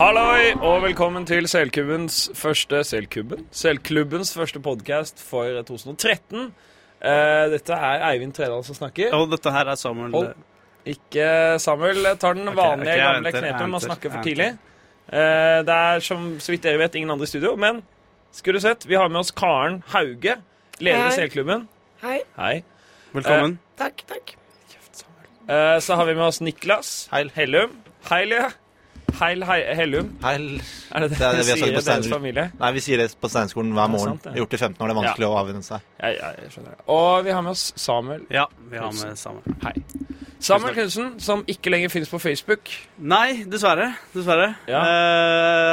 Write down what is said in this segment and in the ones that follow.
Halloi, og velkommen til Selklubbens første Selkubben? Selklubbens første podkast for 2013. Eh, dette er Eivind Tredal som snakker. Og dette her er Samuel Hold. Ikke Samuel tar den vanlige okay, gamle jeg knepet med å snakke for tidlig. Eh, det er som så vidt dere vet ingen andre i studio, men skulle du sett, vi har med oss Karen Hauge, leder i Selklubben. Hei. Hei. Velkommen. Takk, takk. Eh, så har vi med oss Niklas Heil. Hellum. Heil, ja. Heil, hei, Hellum. Heil. Er det det, Det er det vi sier i deres familie? Nei, vi sier det på Steinskolen hver morgen. sant. Gjort det i 15 år. Det er vanskelig å avvenne seg. Ja, ja, jeg skjønner det. Og vi har med oss Samuel. Ja, vi har med Samuel. Hei. Samuel Knutsen, som ikke lenger finnes på Facebook. Nei, dessverre. Dessverre. Ja.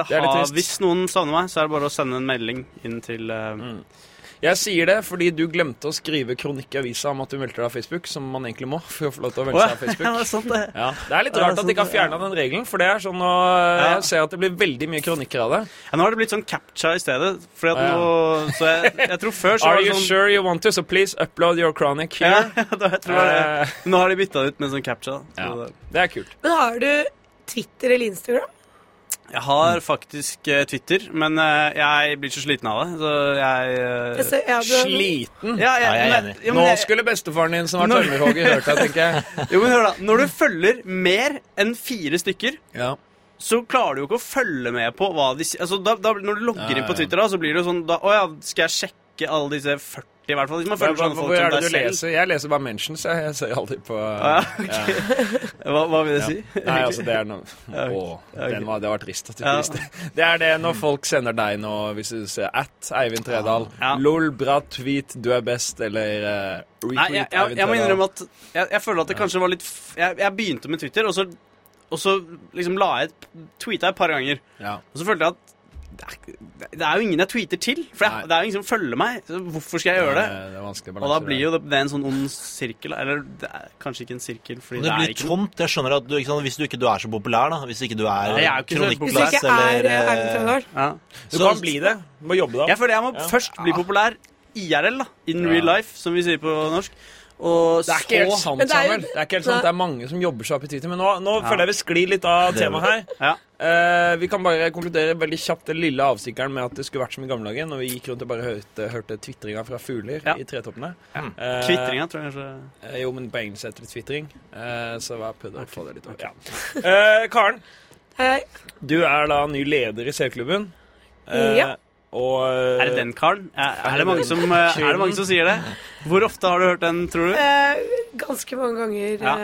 Eh, ha, hvis noen savner meg, så er det bare å sende en melding inn til eh, Jeg sier det fordi du glemte å skrive kronikk i avisa om at du meldte deg av Facebook, som man egentlig må for å få lov til å melde seg av ja, Facebook. det er sant, det. Ja, Det er litt Ja, rart at de ikke har fjerna den regelen, for det er sånn å Ja. Jeg ser at det blir veldig mye kronikker av det. Ja, nå har det blitt sånn captcha i stedet. Fordi at Ja, ja. nå Så jeg, jeg tror før så Are var det sånn you sånn sure you want to, so please upload your chronic Ja, here. da, jeg tror det. Nå har de bytta det ut med sånn captcha. Så Ja. det- det er kult. Men har du Twitter eller Instagram? Jeg har faktisk eh, Twitter, men eh, jeg blir så sliten av det, så jeg eh, Jeg ser, ja, du, Sliten. ja, Ja, jeg er men- enig. jo, men Nå jeg- skulle bestefaren din som var Nå- tømmerhogger, hørt deg, tenker jeg. Jo, men hør da, Når du følger mer enn fire stykker, Ja. så klarer du jo ikke å følge med på hva de sier. Altså, da, da, når du logger Ja, inn på ja. Twitter, da, så blir det jo sånn da, Å ja, skal jeg sjekke alle disse 40, i hvert fall? Hvis man Hva, følger hva, sånne folk som deg selv. leser? Jeg leser bare mentions, jeg. Jeg ser aldri på ja, Hva, hva vil det si? Nei, altså, det er noe Å, var, det var trist at du ikke visste. Det er det når folk sender deg nå, hvis du ser at Eivind Tredal. Ja. Lol, bra tweet, du er best, eller uh, retweet Nei, jeg, jeg, jeg må innrømme at jeg, jeg føler at det kanskje var litt jeg, jeg begynte med Twitter, og så, og så liksom la jeg et tweeta et par ganger. Ja. Og så følte jeg at det er, det er jo ingen jeg tweeter til, for jeg, det er jo ingen som følger meg. Så hvorfor skal jeg gjøre det? Det er vanskelig Og da blir jo det, det er en sånn ond sirkel. Eller det er kanskje ikke en sirkel, fordi det, det er blir ikke tomt. Jeg skjønner at du, ikke sant, Hvis du ikke du er så populær, da Hvis ikke du er så Hvis du ikke er eller eh, Erlend Ja. Du kan bli det. Du må jobbe deg Jeg føler jeg må Ja. først bli populær IRL, da. In Ja. real life, som vi sier på norsk. Og Det er ikke helt sant, det er Samuel. Det er ikke helt sant. Det er mange som jobber seg opp i Twitter. Men nå, nå Ja. føler jeg vi sklir litt av temaet her. Ja. Eh, vi kan bare konkludere veldig kjapt den lille avstikkeren med at det skulle vært som i gamle dager, når vi gikk rundt og bare hørte, hørte tvitringa fra fugler Ja. i tretoppene. Ja. Uh, Kvitringa, tror jeg kanskje uh, jo, men på engelsk heter det tvitring. Eh, så jeg prøvde å få det litt over. Ja. Eh, Karen, Hei. du er da ny leder i Selklubben. Ja. Og eh, Er det den karen? Er, er, det mange som, eh, er det mange som sier det? Hvor ofte har du hørt den, tror du? Eh, ganske mange ganger. Ja.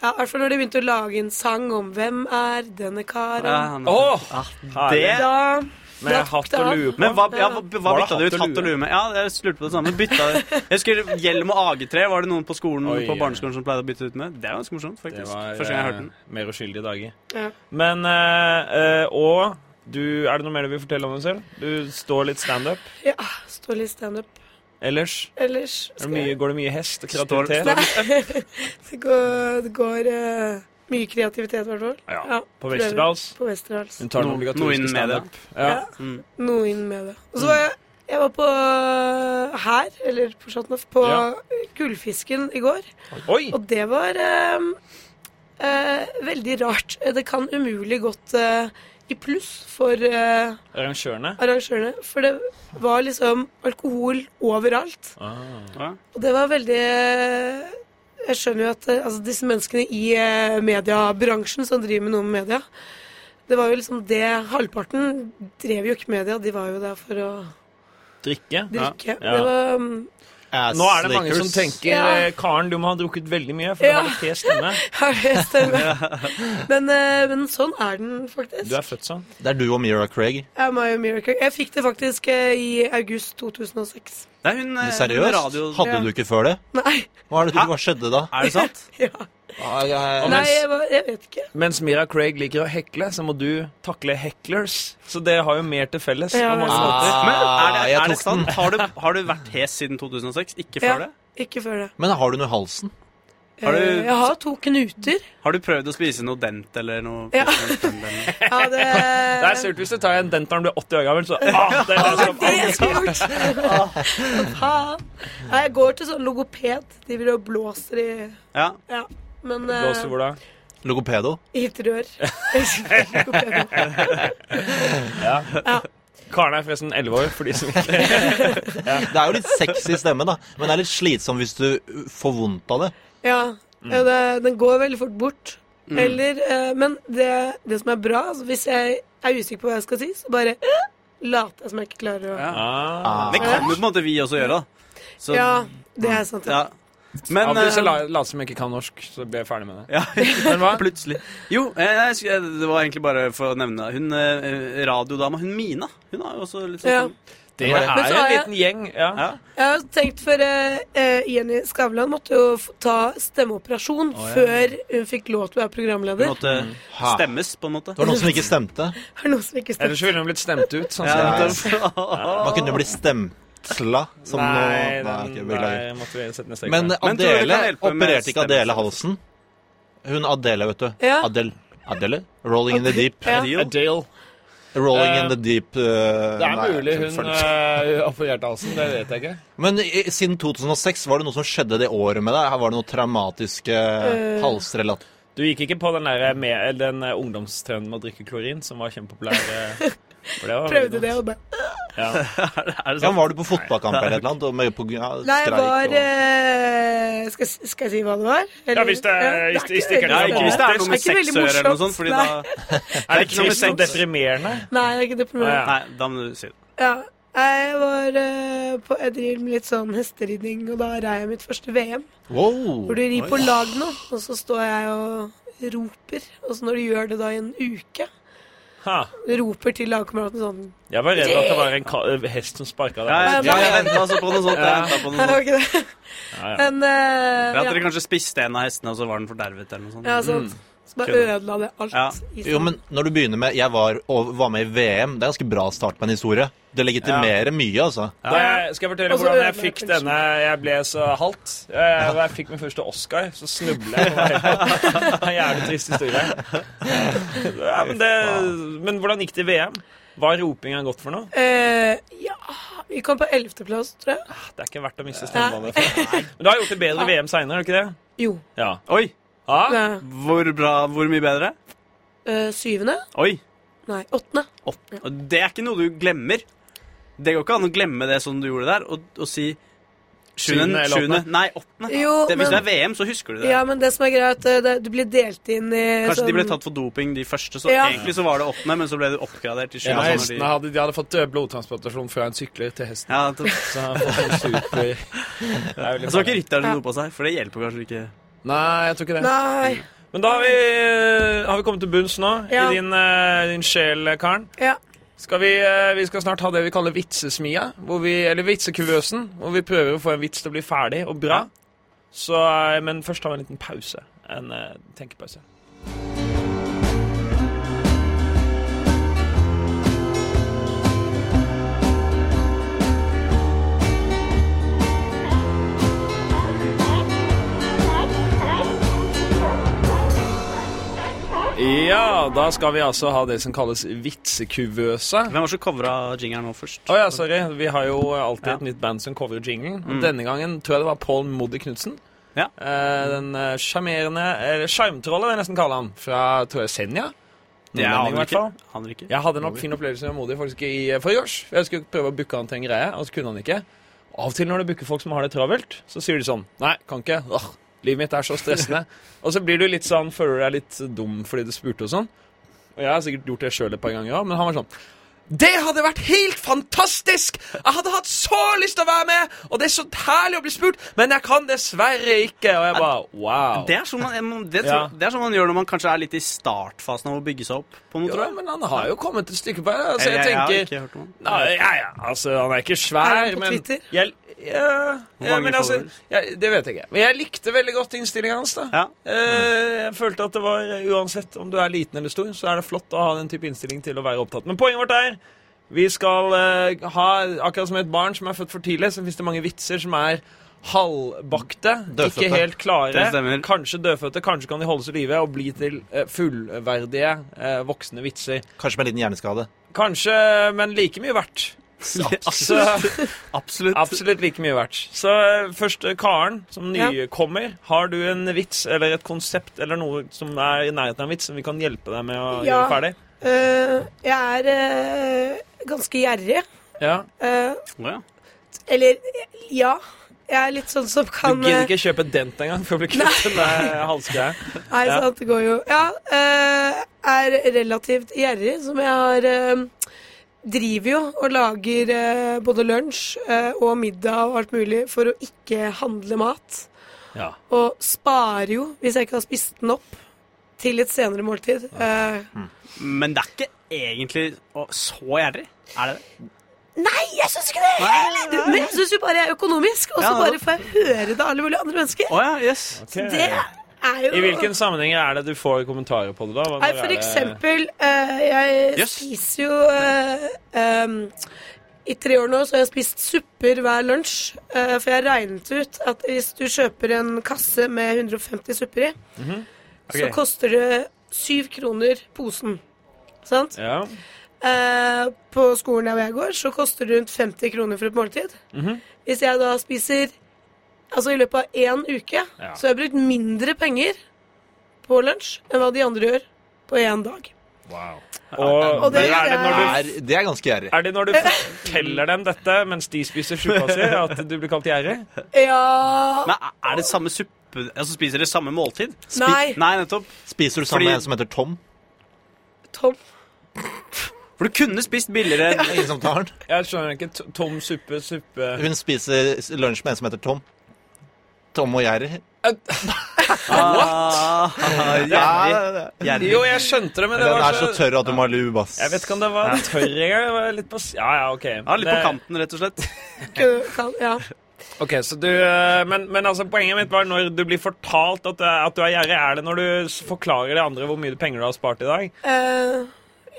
Eh, ja, I hvert fall når de begynte å lage en sang om 'Hvem er denne karen'? Ja, oh, Åh, Ah, det Da Med da- hatt og lue på. Men hva, ja, hva, hva bytta du ut? hatt og lue? med? Ja, jeg lurte på det samme. Bytta Jeg husker Hjelm og AG3 var det noen på skolen Oi, på barneskolen som pleide å bytte ut med. Det er ganske morsomt, faktisk. Det var Første gang jeg hørte den. eh, mer uskyldige dager. Ja. Men eh, eh, Og du, er det noe mer du vil fortelle om deg selv? Du står litt standup. Ja, står litt standup. Ellers Ellers er det mye, går det mye hest og kreativitet? Nei, det går, det går uh, mye kreativitet, i hvert fall. Ja, På prøver. Westerdals? På Westerdals. Hun tar den No- noe obligatoriske standup. Ja. Ja. Mm. Noe inn med det. Og så var jeg, jeg var på eh, her, eller på Chateauneuf, på Ja. Gullfisken i går. Oi! Og det var eh, uh, veldig rart. Det kan umulig godt eh, i pluss for uh, Arrangørene. arrangørene. For det var liksom alkohol overalt. Ah. Og det var veldig Jeg skjønner jo at eh, altså, disse menneskene i uh, mediebransjen som driver med noe med media Det var jo liksom det Halvparten drev jo ikke media, de var jo der for å Drikke. drikke. Ja. Det var mm, ass Nå er det mange som tenker Ja. eh, Karen, du må ha drukket veldig mye, for Ja. du har litt hes stemme. har det stemmer. Men, eh, men sånn er den faktisk. Du er født sånn. Det er du og Mira Craig. Jeg, og Mira Craig. Jeg fikk det faktisk eh, i august 2006. Det er hun Men Seriøst? radio... Hadde du ikke før det? Nei. Hva, er det, hva skjedde da? Er det sant? Ja. Ah, jeg, Nei, jeg, jeg vet ikke. Mens Mira Craig liker å hekle, så må du takle hecklers. Så det har jo mer til felles. Ja. på mange Ah. Men er det, er det sant? Har du, har du vært hes siden 2006? Ikke før Ja. det? Ikke før det. Men har du noe i halsen? Har du- Eh, Jeg har to knuter. Har du prøvd å spise noe dent eller noe? Ja. Ja, det, Det er surt hvis du tar en dent når du blir 80 år gammel, så ah, det er Det er. Nei, Jeg går til sånn logoped. De vil og blåser i Ja. Ja. Men eh, Blåser hvor da? Logopedo. Hiterør. Ja. Ja. Karen er forresten 11 år, for de som ikke Det er jo litt sexy stemme, da. Men det er litt slitsom hvis du får vondt av det. Ja, ja det, den går veldig fort bort. Mm. Eller eh, Men det, det som er bra, altså hvis jeg er usikker på hva jeg skal si, så bare eh, later jeg som jeg ikke klarer å Ja. ah. Det kan jo på en måte vi også gjøre, da. Så, Ja, det er sant. Ja. ja. Men ja, hvis jeg eh, la- later som jeg ikke kan norsk, så blir jeg ferdig med det. Ja, Men hva? plutselig. Jo, jeg, jeg, det var egentlig bare for å nevne Hun eh, radiodama, hun Mina, hun har jo også litt sånn Ja. Det Men er en jeg- liten gjeng. Ja. Ja. Jeg har tenkt for eh, eh, Jenny Skavlan måtte jo ta stemmeoperasjon oh, ja. før hun fikk lov til å være Hun programleder. måtte Ha. stemmes, på en måte. Det var noen som ikke stemte. Er det noen som ikke stemmer? Ellers ville hun blitt stemt ut. Sånn Ja, ja. Man kunne bli stempla som Nei, nå, Nei, nei, måtte vi sette ned strek Men Adele Men Adele opererte ikke Adele halsen? Hun Adele, vet du. Ja. Adele. Adele? Rolling in the deep. Ja. Adele. Rolling Eh, in the deep uh, Det er nei, mulig hun uh, opererte halsen, det vet jeg ikke. Men i, siden 2006, var det noe som skjedde det året med deg? Her Var det noe traumatiske uh, halsrelat... Du gikk ikke på den, der med, den ungdomstrenden med å drikke klorin, som var kjempopopulær? det var Prøvde det og bare Ja. Er det Ja, var du på fotballkamp eller et eller annet? På, ja, Nei, jeg var og... eh, skal, skal jeg si hva det var? Ja, hvis det- Ja, hvis det- er ikke ikke er ikke hvis det er noe med Det er ikke eller noe sånt, fordi Nei. da Er det ikke noe med sex. deprimerende? Nei, det er ikke deprimerende. Nei, da må du si det. Ja. Jeg var uh, på Jeg driver med litt sånn hesteridning, og da rei jeg mitt første VM. Wow! Hvor du rir på lag nå, og så står jeg og roper. Og så når du gjør det da i en uke, Ha. roper til lagkameraten sånn Jeg var redd at det var en ka hest som sparka deg. Ja, jeg, ja, jeg venta altså på noe sånt. Jeg på noe sånt. Ja, ja. Men uh, Ja, At ja. dere kanskje spiste en av hestene, og så var den fordervet eller noe sånt. ja, sant. Så bare ødela det alt. Ja. Jo, men når du begynner med 'jeg var, og var med i VM', det er ganske bra start på en historie. Det legitimerer mye, altså. Ja. jeg, skal jeg fortelle hvordan jeg fikk denne Jeg ble så halvt. Jeg, jeg fikk min første Oscar, så snubla jeg. En jævlig trist historie. Ja, men, det, men hvordan gikk det i VM? Hva er ropinga godt for noe? Eh, ja Vi kom på ellevteplass, tror jeg. Det er ikke verdt å miste stemmebåndet for. Men du har gjort det bedre i VM seinere, har du ikke det? Jo. Ja. Oi! Ja? Ja. Hvor bra, hvor mye bedre? Uh, syvende? Oi! Nei, åttende. Og det er ikke noe du glemmer. Det går ikke an å glemme det som du gjorde der, og, og si Sjuende Sjuende, eller åttende? Nei, åttende. Jo, det, hvis men- det er VM, så husker du det. Ja, men det som er greia, at eh, det, du blir delt inn i Kanskje de ble sånn- tatt for doping, de første. Så Ja. egentlig så var det åttende, men så ble det oppgradert til Ja, sjuende. sånn hestene de- hadde, de hadde fått blodtransportasjon blodtransplantasjon fra en sykler til hesten. Ja, det, Så han fått en super Det er veldig så var ikke rytteren Ja. som dopa seg, for det hjelper kanskje ikke. Nei, jeg tror ikke det. Nei. Men da har vi, har vi kommet til bunns nå Ja. i din, eh, din sjel, Karen. Ja. Skal vi, eh, vi skal snart ha det vi kaller vitsesmia, hvor vi, eller vitsekuvøsen, hvor vi prøver å få en vits til å bli ferdig og bra. Så, eh, men først tar vi en liten pause. En eh, tenkepause. Ja, da skal vi altså ha det som kalles vitsekuvøse. Hvem var det som covra jingeren nå først? Å ja, sorry. Vi har jo alltid Ja. et nytt band som coverer jingelen. Mm. Denne gangen tror jeg det var Paul Moddi Knutsen. Ja. Eh, den eh, sjarmerende Eller sjarmtrollet, vil jeg nesten kalle han. Fra tror jeg Senja. Det er hvert ikke. fall. Ikke. Jeg hadde en opp- fin opplevelse med Modi faktisk i eh, forrige års. Jeg skulle prøve å booke han til en greie, og så kunne han ikke. Av og til når du booker folk som har det travelt, så sier de sånn Nei, kan ikke. Åh, livet mitt er så stressende. og så blir du litt sånn, føler du deg litt dum fordi du spurte og sånn. Og jeg har sikkert gjort det sjøl et par ganger òg, men han var sånn det hadde vært helt fantastisk! Jeg hadde hatt så lyst til å være med! Og det er så herlig å bli spurt, men jeg kan dessverre ikke. Og jeg bare wow. Det er, sånn man, det, Ja. det er sånn man gjør når man kanskje er litt i startfasen av å bygge seg opp på noe, tror jeg. men han har jo kommet et stykke på det. Altså, jeg, jeg jeg har ikke hørt om han. Nei, ja, ja, altså, han er ikke svær, Er han på men Twitter? Jeg, ja, ja, men altså, ja, Det vet jeg ikke. Men jeg likte veldig godt innstillingen hans. da Ja. Eh, Jeg følte at det var eh, Uansett om du er liten eller stor, så er det flott å ha den type innstilling til å være opptatt. Men poenget vårt er vi skal uh, ha Akkurat som et barn som er født for tidlig, så fins det mange vitser som er halvbakte. Dødfødte. Ikke helt klare. Kanskje dødfødte. Kanskje kan de holdes i live og bli til uh, fullverdige uh, voksne vitser. Kanskje med en liten hjerneskade. Kanskje, men like mye verdt. Absolutt. Absolutt. Absolutt like mye verdt. Så først Karen, som nykommer. Har du en vits eller et konsept eller noe som er i nærheten av en vits, som vi kan hjelpe deg med å Ja. gjøre ferdig? Eh, jeg er uh, ganske gjerrig. Ja. Uh, ja. eller ja. Jeg er litt sånn som Du kan gidder eh, ikke kjøpe dent engang for å bli kvitt den halsgreia? Nei, Ja. sant, det går jo Ja, er relativt gjerrig, som jeg har Driver jo og lager både lunsj og middag og alt mulig for å ikke handle mat. Ja. Og sparer jo, hvis jeg ikke har spist den opp, til et senere måltid. Eh, Men det er ikke egentlig så gjerrig. Er det det? nei, jeg syns ikke det! heller! Men jeg syns jo bare jeg er økonomisk, og så Ja, bare får jeg høre det av alle mulige andre mennesker. Oh, ja, yes. Det er jo I hvilken sammenheng er det du får kommentarer på det, da? Nei, for eksempel uh, Jeg Yes. spiser jo uh, um, I tre år nå så har jeg spist supper hver lunsj. Uh, for jeg regnet ut at hvis du kjøper en kasse med 150 supper i, så koster det syv kroner posen. Sant? Ja. Eh, på skolen der jeg går, så koster det rundt 50 kroner for et måltid. Mhm. Hvis jeg da spiser Altså i løpet av én uke, Ja. så har jeg brukt mindre penger på lunsj enn hva de andre gjør på én dag. Wow. Og, Og det er det du er, det er ganske gjerrig. Er det når du forteller dem dette mens de spiser suppa si, at du blir kalt gjerrig? Ja Men er det samme suppe Altså spiser dere samme måltid? Nei. Nei, nettopp. Spiser du sammen Fordi- med en som heter Tom? Tom. For du kunne spist billigere er ingen som tar den. Jeg skjønner ikke. T- Tom suppe, suppe Hun spiser lunsj med en som heter Tom. Tom og Jerry. What? Gjerrig. Gjerrig. Jo, jeg skjønte det, men det Den var er så så tørr at du må ha lube, ass. Jeg vet ikke om det var tørr engang. Det var litt på s- Ja, ja, OK. Ja, litt på Det- kanten, rett og slett. Kan, ja. Ok, så du, eh, men, men altså, poenget mitt var når du blir fortalt at, er- at du er gjerrig, er det når du forklarer de andre hvor mye penger du har spart i dag? Uh,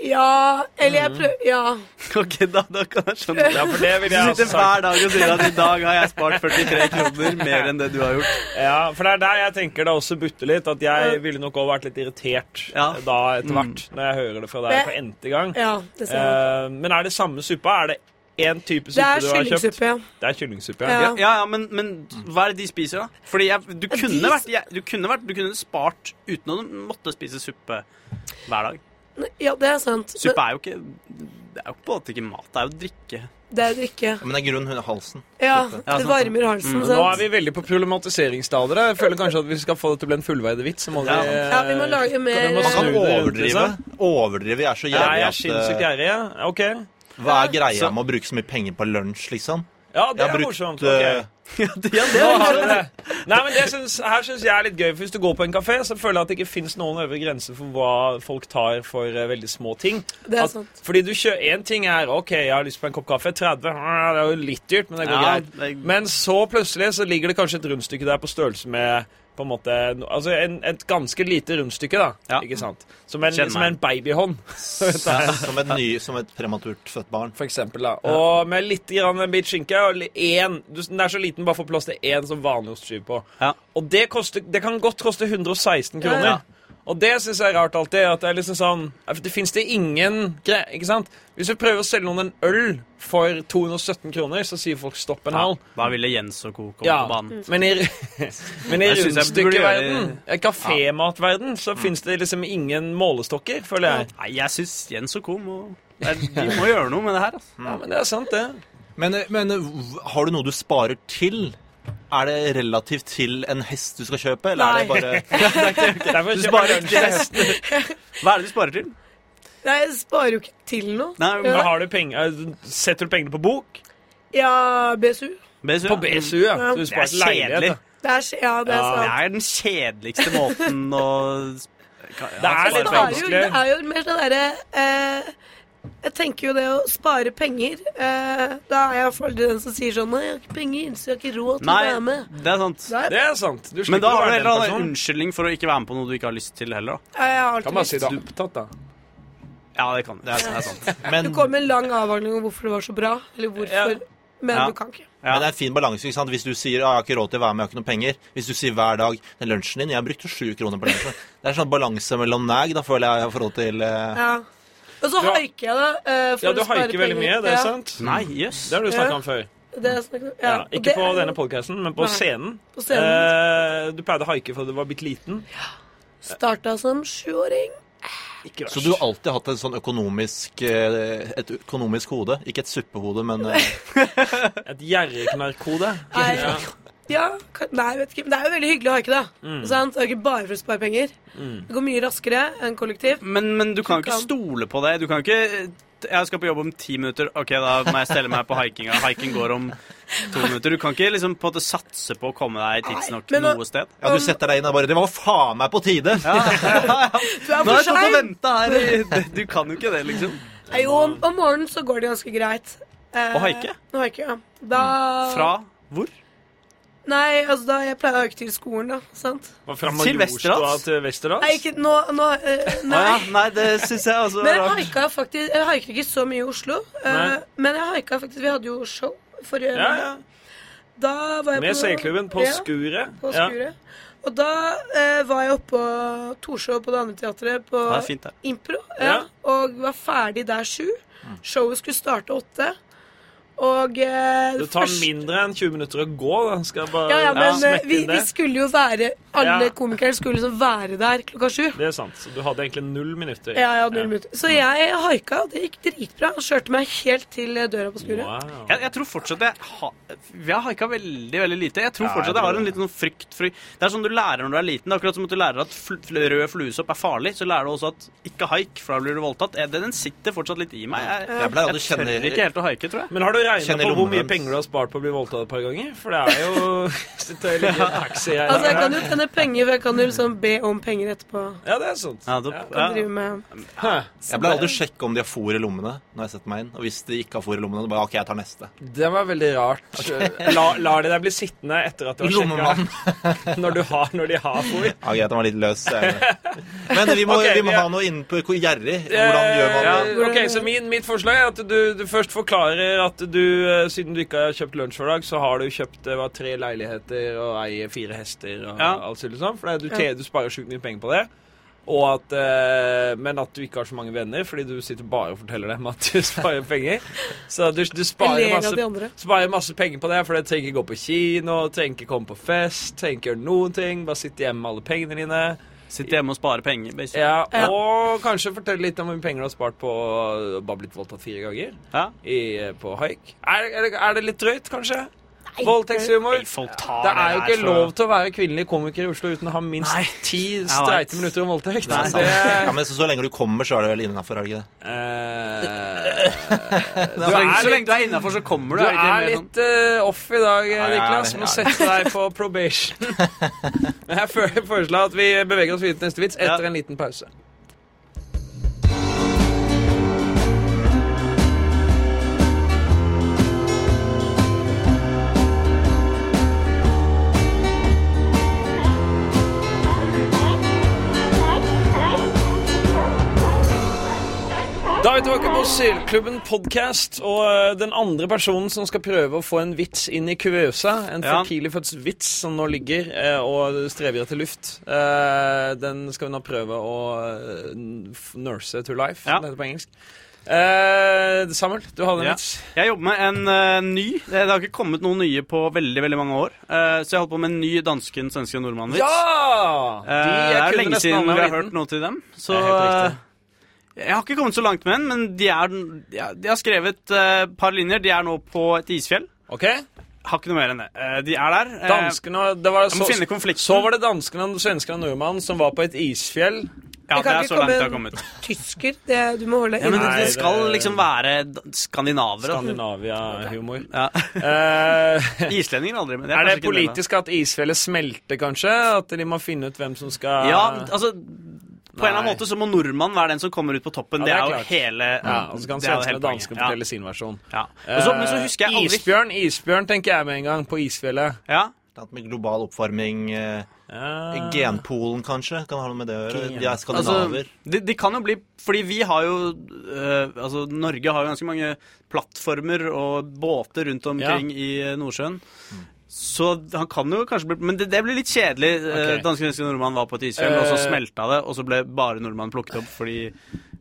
ja Eller jeg prøver Ja. Ok, da, da kan jeg skjønne. Ja, for det vil Du sitter også hver dag og sier at i dag har jeg spart 43 kroner mer enn det du har gjort. Ja, for det er der jeg tenker det også butter litt. At jeg ville nok også vært litt irritert Ja. da etter hvert, når jeg hører det fra deg på n-te gang. ja det ser jeg. Uh, men er det samme suppa? Er det én type suppe du har kjøpt? ja. Det er kyllingsuppe, Ja. Ja, ja, ja men, men hva er det de spiser, da? Fordi jeg, du, kunne de- vært, jeg, du kunne vært Du kunne spart uten å måtte spise suppe hver dag. Ja, det er sant. Suppe er jo ikke Det er jo på en måte ikke mat, det er jo drikke. Det er drikke. Men det er grunn halsen. Ja, Ja, det varmer halsen, Nå er vi veldig på problematiseringsstadiet. Jeg føler kanskje at vi skal få det til å bli en fullverdig vits, så vi Ja. Ja, vi må lage mer Man kan overdrive. liksom. Overdrive. Jeg er så Ja, gjerrig jeg er sinnssykt eh, gjerrig. ja. OK. Hva er greia Så- med å bruke så mye penger på lunsj, liksom? Ja, det er brukt morsomt. Okay. ok. Ja, det, ja, det er det. Nei, men det synes, Her syns jeg er litt gøy. For Hvis du går på en kafé, så føler jeg at det ikke fins noen øvre grense for hva folk tar for uh, veldig små ting. Det er At, sant. fordi du kjører Én ting er OK, jeg har lyst på en kopp kaffe. 30. ah, Det er jo litt dyrt, men det går Ja, greit. Men så plutselig så ligger det kanskje et rundstykke der på størrelse med på en måte, altså en, Et ganske lite rundstykke, da. Ja. Ikke sant? Som en, som en babyhånd. som, et ny, som et prematurt født barn. For eksempel, da. Og med litt grann en bit skinke og én du- Den er så liten, bare få plass til én som vanlig ostskive på. Ja. Og det, koster, det kan godt koste 116 kroner. Ja. Og det syns jeg er rart alltid. At det er liksom sånn Det fins det ingen greier, Ikke sant? Hvis vi prøver å selge noen en øl for 217 kroner, så sier folk stopp en Ja, halv. da ville Jens og Co. komme Ja, på banen. men i, men i rundstykkeverden, i kafématverden, så fins det liksom ingen målestokker, føler jeg. Nei, jeg syns Jens og Co. må De må gjøre noe med det her. Altså. Ja, men det er sant, det. Men, men har du noe du sparer til? Er det relativt til en hest du skal kjøpe, eller er det Nei. bare Derfor Du sparer ikke til hesten. Hva er det du sparer til? Nei, jeg sparer jo ikke til noe. Nei, Men har du penger, setter du pengene på bok? Ja, BSU. BSU, På BSU, ja. Ja. Så du Det sparer er til leilighet. kjedelig. Det er, ja, det er Ja, Det er den kjedeligste måten å Det er litt det, er jo, vanskelig. det er jo mer sånn derre eh, Jeg tenker jo det å spare penger eh, Da er jeg iallfall den som sier sånn Nei, jeg har ikke penger, så jeg har ikke råd til Nei, å være med. det er sant. Der, Det er sant. Du Men slipper da å har du være heller den en personen. unnskyldning for å ikke være med på noe du ikke har lyst til heller. da. Jeg har alltid Kan bare si det du er opptatt, da. Ja, det kan det. Er, det er sant. Men, Det kom en lang avhandling om hvorfor det var så bra, eller hvorfor, Ja. men Ja. du kan ikke. Ja. men det er en fin balanse. ikke sant? Hvis du sier ah, 'jeg har ikke råd til å være med, jeg har ikke noe penger', hvis du sier hver dag 'den lunsjen din, jeg brukte sju kroner på lunsjen', det er en sånn balanse mellom nag, da føler jeg jeg forhold til eh, Ja. Og så haiker jeg, da. Uh, for Ja, du haiker veldig mye, det er Ja, sant? Nei, jøss. Det har du snakka Ja. om før. det snakket Ja, ja. ikke det på er- denne podkasten, men på Nei. scenen. På scenen. Eh, du pleide å haike fra du var bitte liten. Ja. Starta som sjuåring. Ikke Så du har alltid hatt et sånn økonomisk eh, Et økonomisk hode? Ikke et suppehode, men eh, Et gjerrigknarkhode. Ja. Ja, nei, vet ikke. Men det er jo veldig hyggelig å haike, da. Mm. Sant? Det er ikke bare for å spare penger. Det går mye raskere enn kollektiv. Men, men du kan jo ikke kan. stole på det. Du kan ikke Jeg skal på jobb om ti minutter. OK, da må jeg stelle meg på haikinga. Hiking går om to minutter. Du kan ikke liksom på en måte satse på å komme deg tidsnok Nei, men noe sted. Ja, du setter deg inn og bare Det var faen meg på tide! Du er Nå for har jeg stått og sein! venta her Du kan jo ikke det, liksom. Nei, Jo, om, om morgenen så går det ganske greit. Eh, Å haike? Å haike, ja. Da Fra hvor? Nei, altså da jeg pleier å haike til skolen, da. Sant? Til Westerdals? til Westerdals? Nei, ikke nå, nå uh, nei. Nei. ja, nei, det syns jeg også Men jeg haika faktisk Jeg haiker ikke så mye i Oslo. uh, men jeg haika faktisk Vi hadde jo show forrige Ja, ja. Da var jeg Med på seilklubben på ja, skuret. På Ja. Og da uh, var jeg oppe på Torshov på det andre teatret på Det fint, det. impro. Ja. Ja, og var ferdig der sju. Showet skulle starte åtte. Og eh, Det tar først- mindre enn 20 minutter å gå. Da. Skal jeg bare ja, ja, men ja, vi, vi skulle jo være Alle Ja. komikere skulle liksom være der klokka sju. Det er sant. Så du hadde egentlig null minutter. Ja, ja, null minutter. Så jeg haika, og det gikk dritbra. Og kjørte meg helt til eh, døra på skuret. Wow. Jeg, jeg tror fortsatt jeg har Vi har haika veldig veldig lite. Jeg tror Ja, fortsatt jeg jeg har en liten sånn frykt for Det er sånn du lærer når du er liten. Det er akkurat som at du lærer at fl fl rød fluesopp er farlig. Så lærer du også at ikke haik, for da blir du voldtatt. Eh, Den sitter fortsatt litt i meg. Jeg, Jeg jeg, jeg tør ikke helt å haike, tror jeg. Men har du regna på hvor mye penger du har spart på å bli voldtatt et par ganger? For det er jo og ligger taxi her. Altså, jeg kan jo tjene penger, for jeg kan jo liksom be om penger etterpå. Ja, det er sant. Ja, da- Ja. Kan drive med Jeg ble aldri sjekke om de har fôr i lommene når jeg setter meg inn. Og hvis de ikke har fôr i lommene, bare OK, jeg tar neste. Det var veldig rart. La, lar de deg bli sittende etter at du har sjekka når, du har- når de har fôr? Ja, greit, den var litt løs. Men vi må, okay, vi må er- ha noe inne på hvor gjerrig. Hvordan gjør man det? Ja, ok, så min, Mitt forslag er at du, du først forklarer at du, eh, siden du ikke har kjøpt lunsj for dag, så har du kjøpt hva, tre leiligheter og eier fire hester og Ja. alt sånt. Liksom. for du, du sparer sjukt mye penger på det. Og at, eh, men at du ikke har så mange venner, fordi du sitter bare og forteller dem at du sparer penger. Så du, du sparer masse, sparer masse penger på det, for du trenger ikke gå på kino, trenger ikke komme på fest, trenger ikke gjøre noen ting. Bare sitte hjemme med alle pengene dine. Sitter hjemme og spare penger. basically. Ja, Ja. Og kanskje fortelle litt om hvor mye penger du har spart på å bare blitt voldtatt fire ganger Ja. i, på haik. Er, er, det- er det litt drøyt, kanskje? Voldtektshumor. Det er jo ikke lov til å være kvinnelig komiker i Oslo uten å ha minst Nei. ti streite minutter om voldtekt. Nei. Så det, Ja, men så, så lenge du kommer, så er det vel innafor, er det ikke det? eh, du er så lenge du er innafor, så kommer du du. er litt uh, off i dag, Niklas. Må sette deg på probation. Men jeg foreslår at vi beveger oss videre til neste vits etter en liten pause. Da er vi tilbake på Selklubben podcast, og eh, den andre personen som skal prøve å få en vits inn i kuvøsa, en Ja. for tidlig født vits som nå ligger eh, og strever etter luft, eh, den skal vi nå prøve å nurse to life, Ja. det heter på engelsk. Eh, Samuel, du hadde en Ja. vits. Jeg jobber med en uh, ny Det har ikke kommet noen nye på veldig veldig mange år. Uh, så jeg holdt på med en ny dansken, svenske og nordmann-vits. Ja! Eh, det er lenge siden vi har hørt noe til dem. Så jeg har ikke kommet så langt med den, men de, er, de har skrevet et par linjer. De er nå på et isfjell. Ok, Har ikke noe mer enn det. Eh, de er der. Eh, danskene det var så, finne konflikten. så var det danskene, svenskene og nordmannen som var på et isfjell. ja, Det det er så langt det har kommet. Tysker. Det, du må holde Ja, men det, Nei, det skal liksom være skandinavere. Skandinavia-humor. Ja. uh, Islendinger aldri, men det Er er, det politisk at isfjellet smelter, kanskje? At de må finne ut hvem som skal Ja, altså På en eller annen måte så må nordmannen være den som kommer ut på toppen. Ja, det, det er er jo klart. hele Ja, og så kan det er jo svenskene og danskene Ja. fortelle sin versjon. Ja. Og så, men så husker jeg Eh, aldri Isbjørn, isbjørn tenker jeg med en gang på isfjellet. Ja, Det er med global oppvarming eh, Ja. Genpolen, kanskje? Kan ha noe med det å gjøre. De er altså skandinaver. de, de kan jo bli Fordi vi har jo eh, Altså, Norge har jo ganske mange plattformer og båter rundt omkring i Nordsjøen. Nordsjøen. Så han kan jo kanskje bli Men det, det blir litt kjedelig. Okay. Danske, svenske nordmann var på et isfjell, og så Eh. smelta det, og så ble bare nordmannen plukket opp fordi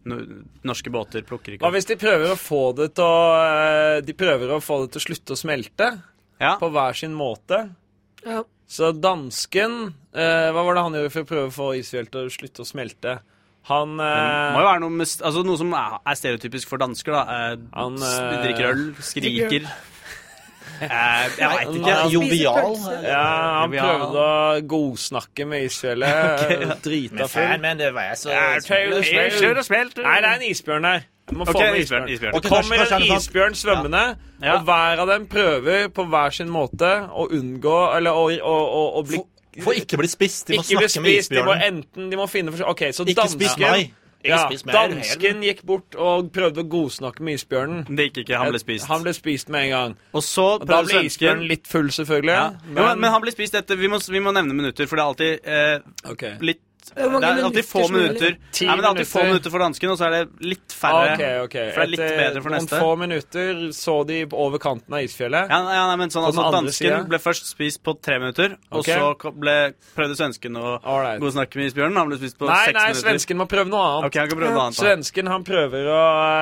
no, norske båter plukker ikke Hva hvis de prøver å få det til å eh, De prøver å få det til å slutte å smelte Ja. på hver sin måte? Ja. Så dansken eh, Hva var det han gjorde for å prøve å få isfjell til å slutte å smelte? Han Det eh, må jo være noe, med, altså, noe som er, er stereotypisk for dansker. da eh, Han, eh, Drikker øl, skriker. Eh, jeg veit ikke. Jovial. Ja, han prøvde å godsnakke med isfjellet. eh, Drita full. men det var jeg så Ja, Kjør og smelt. Nei, det er en isbjørn der. Med isbjørn, isbjørn. Okay, Det kanskje- kommer kanskje er en isbjørn svømmende, Ja. og hver av dem prøver på hver sin måte å unngå Eller å, å, å, å bli Får ikke bli spist. De må snakke med isbjørnen. De må enten De må finne for OK, så Ikke danske ja. Dansken gikk bort og prøvde å godsnakke med isbjørnen. Det gikk ikke. Han ble spist. Han ble spist med en gang. Og så Og da ble isbjørnen litt full, selvfølgelig. ja. Jo, men, men han ble spist etter vi må, vi må nevne minutter, for det er alltid eh, okay. litt Det er Det er alltid få minutter Nei, men det er alltid få minutter. for dansken, og så er det litt færre. Okay, okay. For det er litt Etter bedre for noen neste. få minutter så de over kanten av isfjellet. Ja, ja, nei, men sånn, altså, Dansken siden. ble først spist på tre minutter, og så ble, prøvde svensken å Alright. godsnakke med isbjørnen. Han ble spist på Nei, seks nei, minutter. svensken må prøve noe annet. Okay, han kan prøve noe annet. da. Svensken han prøver å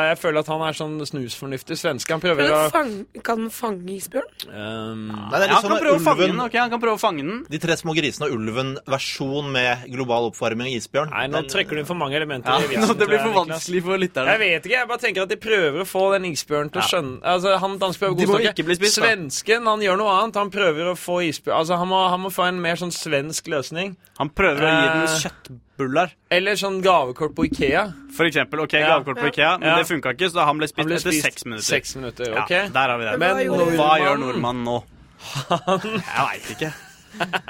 Jeg føler at han er sånn snusfornuftig svenske. Han prøver å fang, kan han fange isbjørn? um, Nei, det er Ja, han sånn kan prøve å fange den. ulven. han kan prøve å fange den. De tre små grisene og ulven-versjon med global oppvarming og isbjørn. Nei, nå Den- trekker du inn for mange elementer Ja, i vitsen. nå, det blir jeg, for Niklas. vanskelig for Jeg vet ikke, jeg bare tenker at de prøver å få den isbjørnen til å skjønne Altså, han dansk prøver å De må ikke bli spist, da. Svensken, han gjør noe annet. Han prøver å få isbjørn Altså, han må, han må få en mer sånn svensk løsning. Han prøver å gi den Eh. kjøttbuller. Eller sånn gavekort på Ikea. For eksempel. Ok, Ja. gavekort på Ikea, men Ja. det funka ikke, så han ble spist Han ble etter spist seks minutter. Seks minutter, Ja, der har vi det. Men hva gjør nordmannen nå? nå? Jeg veit ikke.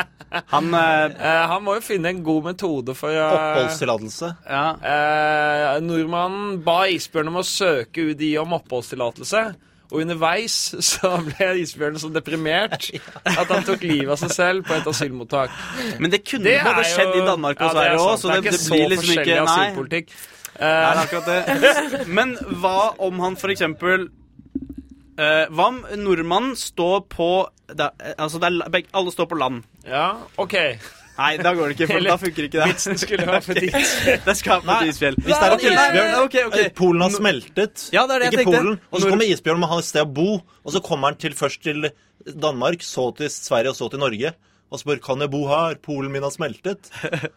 Han eh, eh, Han må jo finne en god metode for å Oppholdstillatelse. Ja. Eh, nordmannen ba isbjørnen om å søke UDI om oppholdstillatelse. Og underveis så ble isbjørnen så deprimert at han tok livet av seg selv på et asylmottak. Men det kunne Det både skjedd jo- i Danmark og Ja, er Sverige òg, så det, det det ikke blir så liksom forskjellig ikke Nei, asylpolitikk. det er Eh, akkurat det. Men hva om han for eksempel eh, Hva om nordmannen står på det, er- Altså, det er, begge, alle står på land. ja, OK. Nei, da går det ikke, for da funker ikke det. Vitsen skulle være for dit. Det skal på isfjell. Hvis det er en isbjørn okay, ok, ok. Eh, Polen har smeltet. Ja, det er det jeg ikke tenkte. Polen. Og så kommer isbjørnen og har et sted å bo. Og så kommer han til, først til Danmark, så til Sverige og så til Norge. Og spør kan jeg bo her. Polen min har smeltet.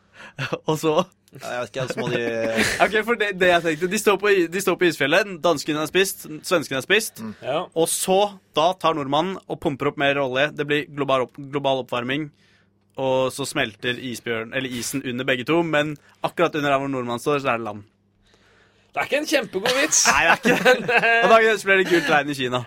Og så Jeg vet ikke, så må de Ok, for det, det jeg tenkte De står på, de står på isfjellet. danskene er spist, svenskene er spist. Ja. Og så, da tar nordmannen og pumper opp mer olje. Det blir global, opp, global oppvarming. Og så smelter isbjørn, eller isen under begge to. Men akkurat under der hvor nordmannen står, så er det land. Det er ikke en kjempegod vits. Nei, det er ikke Og dagen etter blir det gult regn i Kina.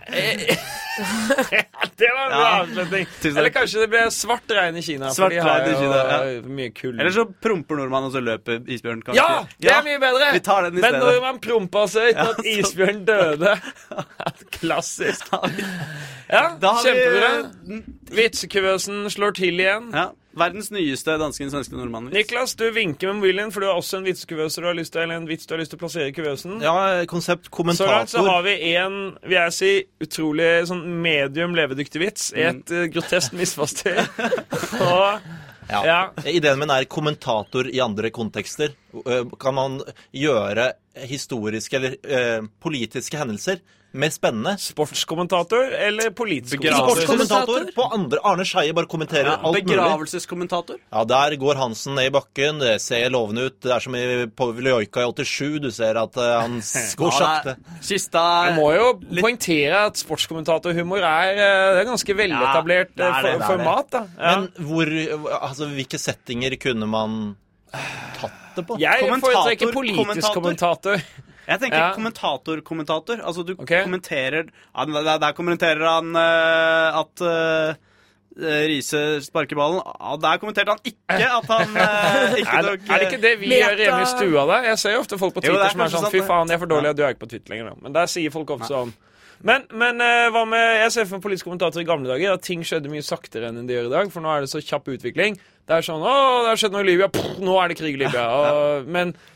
Det var en bra Ja. avslutning. Eller kanskje det ble svart regn i Kina. Svart for de har regn i jo Kina, ja. eh, mye kull. Eller så promper nordmannen, og så løper isbjørnen. kanskje. Ja! Det er mye bedre! Vi tar den i Men stedet. prompa seg høyt at isbjørnen isbjørn døde Klassisk. Ja, kjempebra. Vitsekuvøsen slår til igjen. Ja, Verdens nyeste dansken, svenske nordmann. Niklas, du vinker med mobilen, for du har også en vitsekuvøse du har lyst til, eller en vits du har lyst til å plassere i kuvøsen. Ja, konsept kommentator. Så langt så har vi en, vil jeg si, utrolig sånn medium levedyktig vits. Et Mm. uh, grotesk misfoster. Og Ja. ja. Ideen min er kommentator i andre kontekster. Eh, Kan man gjøre historiske eller eh, politiske hendelser mer spennende? Sportskommentator eller politisk kommentator? Sportskommentator på andre Arne Skeie bare kommenterer Ja, alt mulig. Begravelseskommentator. Ja, der går Hansen ned i bakken. Det ser lovende ut. Det er som i Povljoika i 87. Du ser at uh, han går Ja, sakte. Siste... Jeg må jo poengtere at sportskommentatorhumor er, uh, det er ganske veletablert Ja, det er eh, det, for, det er format. da. Ja. Men hvor Altså, hvilke settinger kunne man tatt det på? jeg kommentator- foretrekker politisk kommentator. kommentator. Jeg tenker Ja. kommentator-kommentator. Altså, du okay. kommenterer ja, der, der kommenterer han uh, at uh, eh, Riise sparker ballen. Ja, der kommenterte han ikke at han eh, ikke Er, tok er det ikke det vi gjør hjemme i stua da? Jeg ser jo ofte folk på Twitter jo, som er sånn Fy faen, jeg er for dårlig, ja. du er ikke på Twitter lenger. nå». Men der sier folk ofte sånn. Men, men uh, hva med Jeg ser for meg politiske kommentatorer i gamle dager at ting skjedde mye saktere enn de gjør i dag. For nå er det så kjapp utvikling. Det er sånn Å, det har skjedd noe i Libya. Pff, nå er det krig i Libya. Og, men Eh,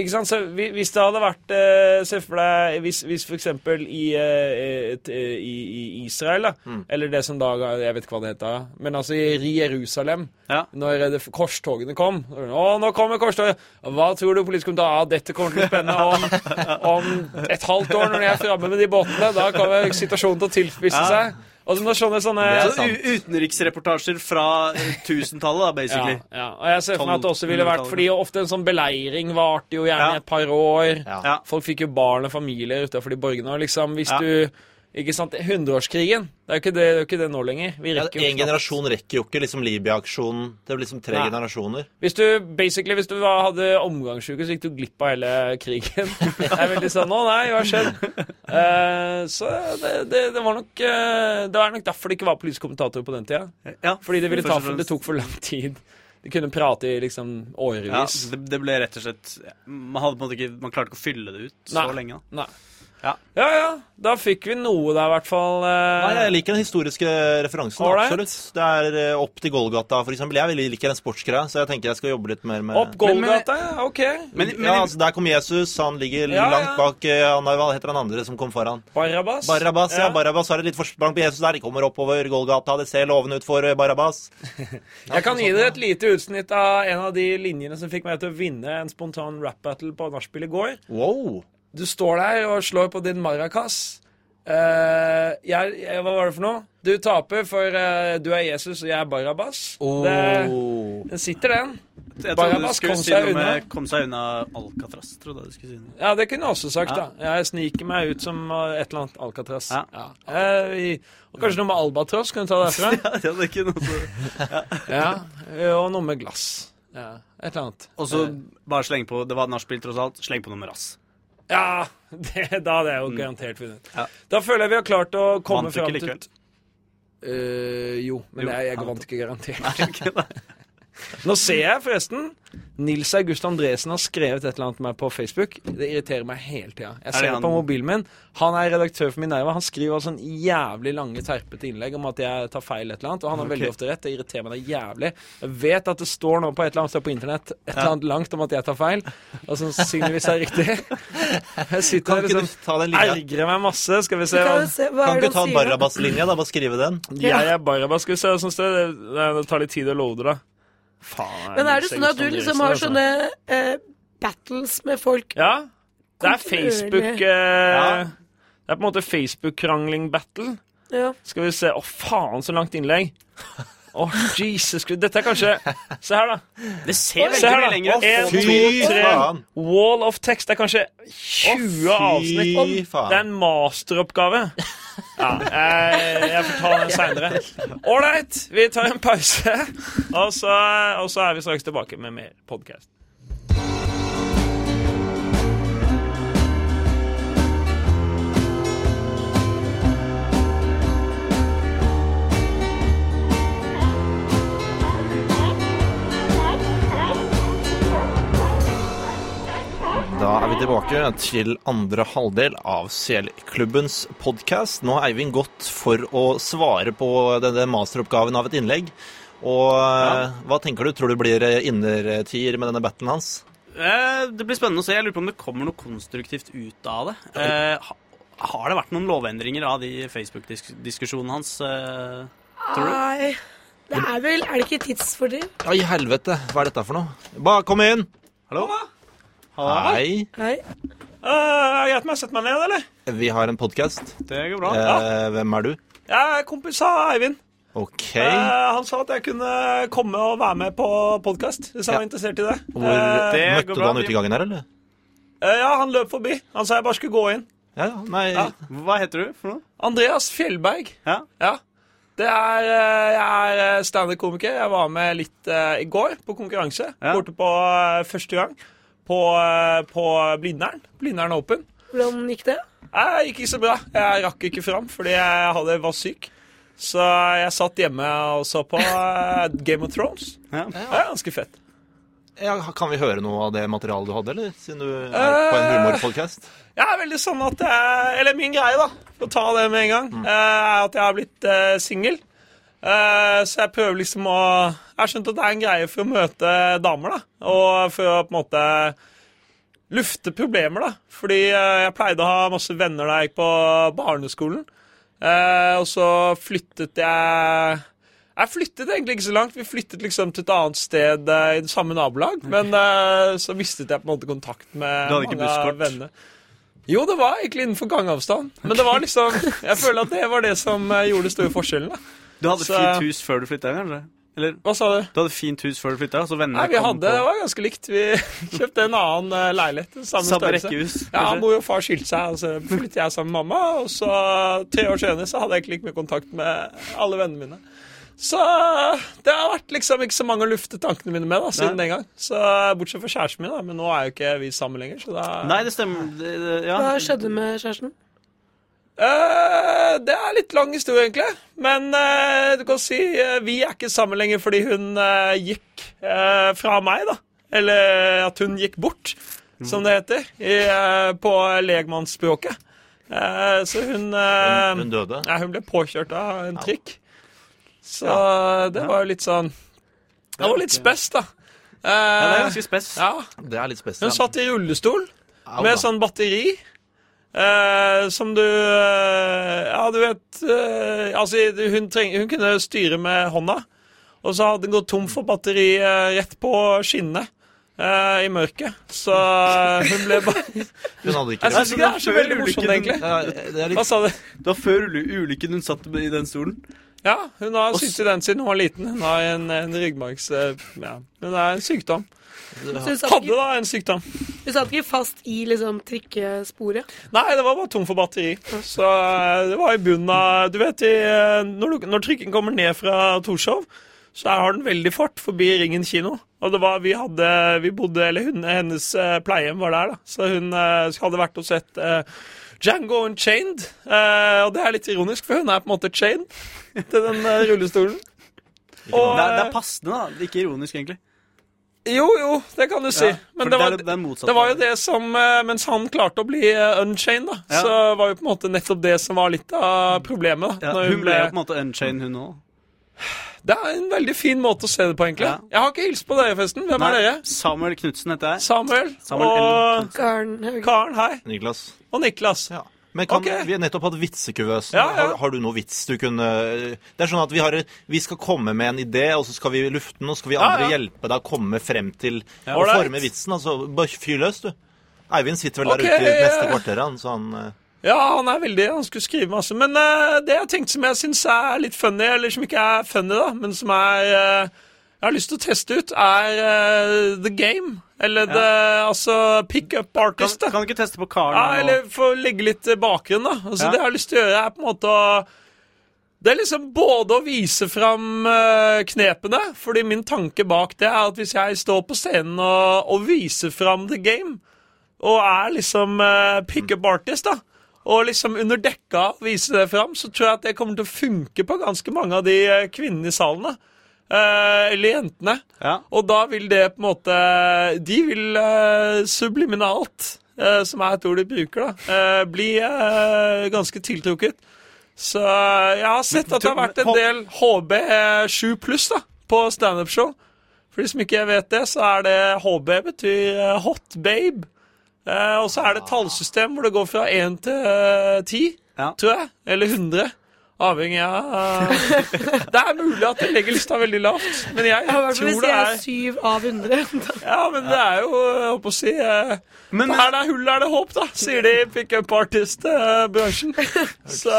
ikke sant? Så Hvis det hadde vært eh, Se for deg Hvis, hvis for eksempel i, eh, eh, i, i Israel, da, eller det som da Jeg vet ikke hva det heter, men altså i Jerusalem, Ja. når eh, det, korstogene kom Å, nå kommer korstoget! Hva tror du politisk å ah, dette kommer til å bli spennende om, om et halvt år, når de er framme med de båtene. Da kommer situasjonen til å tilspisse Ja. seg. Og så sånne, sånne er utenriksreportasjer fra eh, tusentallet, da, basically. Ja, ja. Og jeg ser for meg at det også ville vært Fordi ofte en sånn beleiring varte jo gjerne Ja. et par år. Ja. Folk fikk jo barn og familier utenfor de borgene. Og liksom, hvis Ja. du Ikke sant, Hundreårskrigen. Det er jo ikke det, det, er jo ikke det nå lenger. Vi Ja, rekker jo en generasjon rekker jo ikke liksom Libya-aksjonen. Det er liksom tre Nei. generasjoner. Hvis du basically, hvis du hadde omgangsuke, så gikk du glipp av hele krigen. Det er veldig sånn Å nei, hva har skjedd? Eh, så det, det, det var nok uh, Det var nok derfor det ikke var politisk kommentator på den tida. Ja, Fordi det ville ta for, det tok for lang tid. De kunne prate i liksom ja, årevis. det, det ble rett og slett Man hadde på en måte ikke Man klarte ikke å fylle det ut så Nei. lenge. da Nei. Ja. ja ja, da fikk vi noe der, i hvert fall. eh, Nei, Jeg liker den historiske referansen. Alright. absolutt. Det er eh, opp til Golgata, eksempel. Jeg liker den sportsgreia, så jeg tenker jeg skal jobbe litt mer med Opp Golgata, ja. OK. Men, men ja, altså, Der kom Jesus. Han ligger Ja, langt bak eh, han, Hva heter han andre som kom foran? Barabas. Barabbas. Ja, Barabbas har et litt forsprang på Jesus der. De kommer oppover Golgata. Det ser lovende ut for Barabas. Barabbas. Jeg kan gi dere et lite utsnitt av en av de linjene som fikk meg til å vinne en spontan rap battle på nachspiel i går. Wow. Du står der og slår på din maracas. Uh, jeg, jeg, hva var det for noe? Du taper, for uh, du er Jesus og jeg er Barabas. Det, Oh. den sitter, den. jeg Barabas skulle kom si seg med unna. 'kom seg unna Alcatraz'. Trodde jeg du skulle si noe. Ja, det kunne jeg også sagt, Ja. da. Jeg sniker meg ut som eh, et eller annet Alcatraz. Ja. Ja. Uh, i- og kanskje noe med albatross. Kan du ta derfra? Ja, det er ikke noe så... ja. Og noe med glass. Ja, et eller annet. Og så bare sleng på Det var nachspiel, tross alt. Sleng på noe med rass. Ja, det, da hadde jeg jo garantert vunnet. Ja. Da føler jeg vi har klart å komme Vant du fram ikke likevel? Eh, jo, men Jo, jeg, jeg vant ikke garantert. Nei. Nå ser jeg forresten Nils August Andresen har skrevet et eller annet til meg på Facebook. Det irriterer meg hele tida. Jeg Er ser det det på mobilen min. Han er redaktør for Minerva. Han skriver altså en jævlig lange, terpete innlegg om at jeg tar feil et eller annet, og han har okay. veldig ofte rett. Det irriterer meg det jævlig. Jeg vet at det står nå på et eller annet sted på internett et eller annet langt om at jeg tar feil, og som sannsynligvis er riktig. Jeg sitter her liksom ergrer meg masse. Skal vi se kan hva se, hva Kan ikke du ta en sier? da? Da? Bare skrive den. Jeg er Barrabas, Skal vi se som. Det, det, det tar litt tid å loade, da. Faen. Men er det sånn at du liksom har sånne eh, battles med folk? Ja. Det er. Facebook eh, Det er på en måte Facebook-krangling-battle. Ja. Skal vi se Å, faen, så langt innlegg. Å, Jesus. Dette er kanskje Se her, da. Det ser Se veldig her, mye lenger ut. En, to, tre. Wall of text. Det er kanskje 20 avsnitt. Faen. Det er en masteroppgave. Ja, jeg, jeg får ta den seinere. Ålreit, vi tar en pause, og så, og så er vi straks tilbake med mer podkast. Da er vi tilbake til andre halvdel av Selklubbens podkast. Nå har Eivind gått for å svare på denne masteroppgaven av et innlegg. Og ja. hva tenker du? Tror du blir eh, innertier med denne battlen hans? Eh, Det blir spennende å se. Jeg lurer på om det kommer noe konstruktivt ut av det. Eh, Har det vært noen lovendringer av de Facebook-diskusjonene hans? eh, Tror du? Nei, det er vel Er det ikke tidsfordriv? Ja, i helvete. Hva er dette for noe? Bare kom inn. Hallo? Hei. Hei. Uh, er det greit med å sette meg ned, eller? Vi har en podkast. Det går bra. Eh, hvem er du? Jeg er kompis av Eivind. OK. Uh, han sa at jeg kunne komme og være med på podkast, hvis jeg Ja. var interessert i det. Hvor, Eh, det møtte går du bra. han ute i gangen her, eller? eh, ja, han løp forbi. Han sa jeg bare skulle gå inn. Ja, ja. Nei Ja. Hva heter du for noe? Andreas Fjellberg. Ja. Ja. Det er, eh, jeg er standup-komiker. Jeg var med litt uh, i går på konkurranse. Ja. Borte på uh, første gang. På, eh, på Blindern. Blindern Open. Hvordan gikk det? Det gikk ikke så bra. Jeg rakk ikke fram fordi jeg hadde, var syk. Så jeg satt hjemme og så på eh, Game of Thrones. Ja. Det er ganske fett. Ja, kan vi høre noe av det materialet du hadde, eller? Siden du er på en humorpodkast? Jeg er veldig sånn at jeg, Eller min greie, da, for å ta det med en gang, eh, er at jeg har blitt singel. Eh, så jeg prøver liksom å Jeg har skjønt at det er en greie for å møte damer, da. Og for å på en måte lufte problemer, da. Fordi eh, jeg pleide å ha masse venner da jeg gikk på barneskolen. Eh, og så flyttet jeg Jeg flyttet egentlig ikke så langt. Vi flyttet liksom til et annet sted uh, i det samme nabolag. Men uh, så mistet jeg på en måte kontakt med mange av vennene. Jo, det var egentlig innenfor gangavstand. Men det var liksom Jeg føler at det var det som gjorde den store forskjellen. da. Du hadde Så- fint hus før du flytta, kanskje? Eller Hva sa du? du hadde fint hus før du flytta, så vennene Nei, vi hadde, på Det var ganske likt. Vi kjøpte en annen eh, leilighet. Samme samme rekkehus? Ja. Mor og far skilte seg, og så flyttet jeg sammen med mamma. Og så tre år senere så hadde jeg ikke like mye kontakt med alle vennene mine. Så det har vært liksom ikke så mange å lufte tankene mine med da, siden Nei. den gang. Så Bortsett fra kjæresten min, da. Men nå er jo ikke vi sammen lenger. Så da Nei, det stemmer. Det, det, ja. Hva skjedde med kjæresten? Eh, det er litt lang historie, egentlig. Men eh, du kan si eh, vi er ikke sammen lenger fordi hun gikk fra meg, da. Eller at hun gikk bort, som det heter i, på legmannsspråket. Så hun, hun, Hun døde. ja, hun ble påkjørt av en trikk. Så det var jo litt sånn Det var litt spess, da. ja, det er ganske spes. ja, Det er litt hun satt i rullestol med sånn batteri. Eh, som du eh, Ja, du vet eh, Altså, hun, treng, hun kunne styre med hånda. Og så hadde den gått tom for batteri rett på skinnet eh, i mørket. Så hun ble bare Jeg Hun hadde ikke syns ikke det er så veldig morsomt, egentlig. Er Hva sa du? Det var før ulykken hun satt i den stolen. Ja, hun har sittet i den siden hun var liten. Hun har en, en ryggmargs... Ja, hun er en sykdom. Hadde da en sykdom. Du satt ikke fast i liksom, trikkesporet? Nei, det var bare tom for batteri. Så eh, det var i bunnen av Du vet, i, eh, når, når trikken kommer ned fra Torshov, så har den veldig fart forbi Ringen kino. Og det var, vi hadde, vi bodde, eller hun, hennes eh, pleiehjem var der, da. Så hun hadde vært og sett uh, Django Unchained. Uh, og det er litt ironisk, for hun er på en måte chained til den uh, rullestolen. Og, Det er, det er passende, da. Ikke ironisk, egentlig. Jo, jo, det kan du si. Ja, Men det var, det det det var jo det som eh, Mens han klarte å bli eh, unchained, da, Ja. så var jo på en måte nettopp det som var litt av problemet. da Ja, hun, hun ble jo på en måte unchained, hun òg. Det er en veldig fin måte å se det på, egentlig. Ja. Jeg har ikke hilst på dere, forresten. Hvem er dere? Samuel Knutsen heter jeg. Samuel, Samuel og Karen Karen, hei. Niklas. Og Niklas. Ja. Men kan, okay. vi har nettopp hatt vitsekuvøsen. Ja, ja. Har, har du noe vits du kunne Det er sånn at vi, har, vi skal komme med en idé, og så skal vi lufte den, og så skal vi andre hjelpe deg å komme frem til å forme vitsen. Altså, bare fyr løs, du. Eivind sitter vel der ute i neste kvarter, han, så han eh, Ja, han er veldig Han skulle skrive masse. Men uh, det jeg tenkte som jeg syns er litt funny, eller som ikke er funny, da, men som er eh, Jeg har lyst til å teste ut, er uh, The Game. Eller det, altså Pickup Up Artist. Kan, kan du ikke teste på Karen? Ja, eller for å legge litt eh, bakgrunn, da. Altså, Ja. Det jeg har lyst til å gjøre, er på en måte å Det er liksom både å vise fram eh, knepene, fordi min tanke bak det er at hvis jeg står på scenen og, og viser fram the game, og er liksom uh, pickup artist, da, og liksom under dekka vise det fram, så tror jeg at det kommer til å funke på ganske mange av de kvinnene i salen. da. Eh, eller jentene. Ja. Og da vil det på en måte De vil eh, subliminalt, eh, som er et ord de bruker, da, bli ganske tiltrukket. Så jeg har sett at det har vært en del HB7 pluss da, på standup-show. For de som ikke vet det, så er det HB betyr hot babe. Eh, og så er det et tallsystem hvor det går fra 1 til eh, 10, Ja. tror jeg. Eller 100. Avhengig av Det er mulig at jeg legger lista veldig lavt, men jeg Ja, i hvert er tror hvis det jeg er er syv av hundre. Ja, men det er jo Jeg holdt på å si eh, Men, Her det er hull, er det håp, da, sier de i pickup artist-bransjen. Så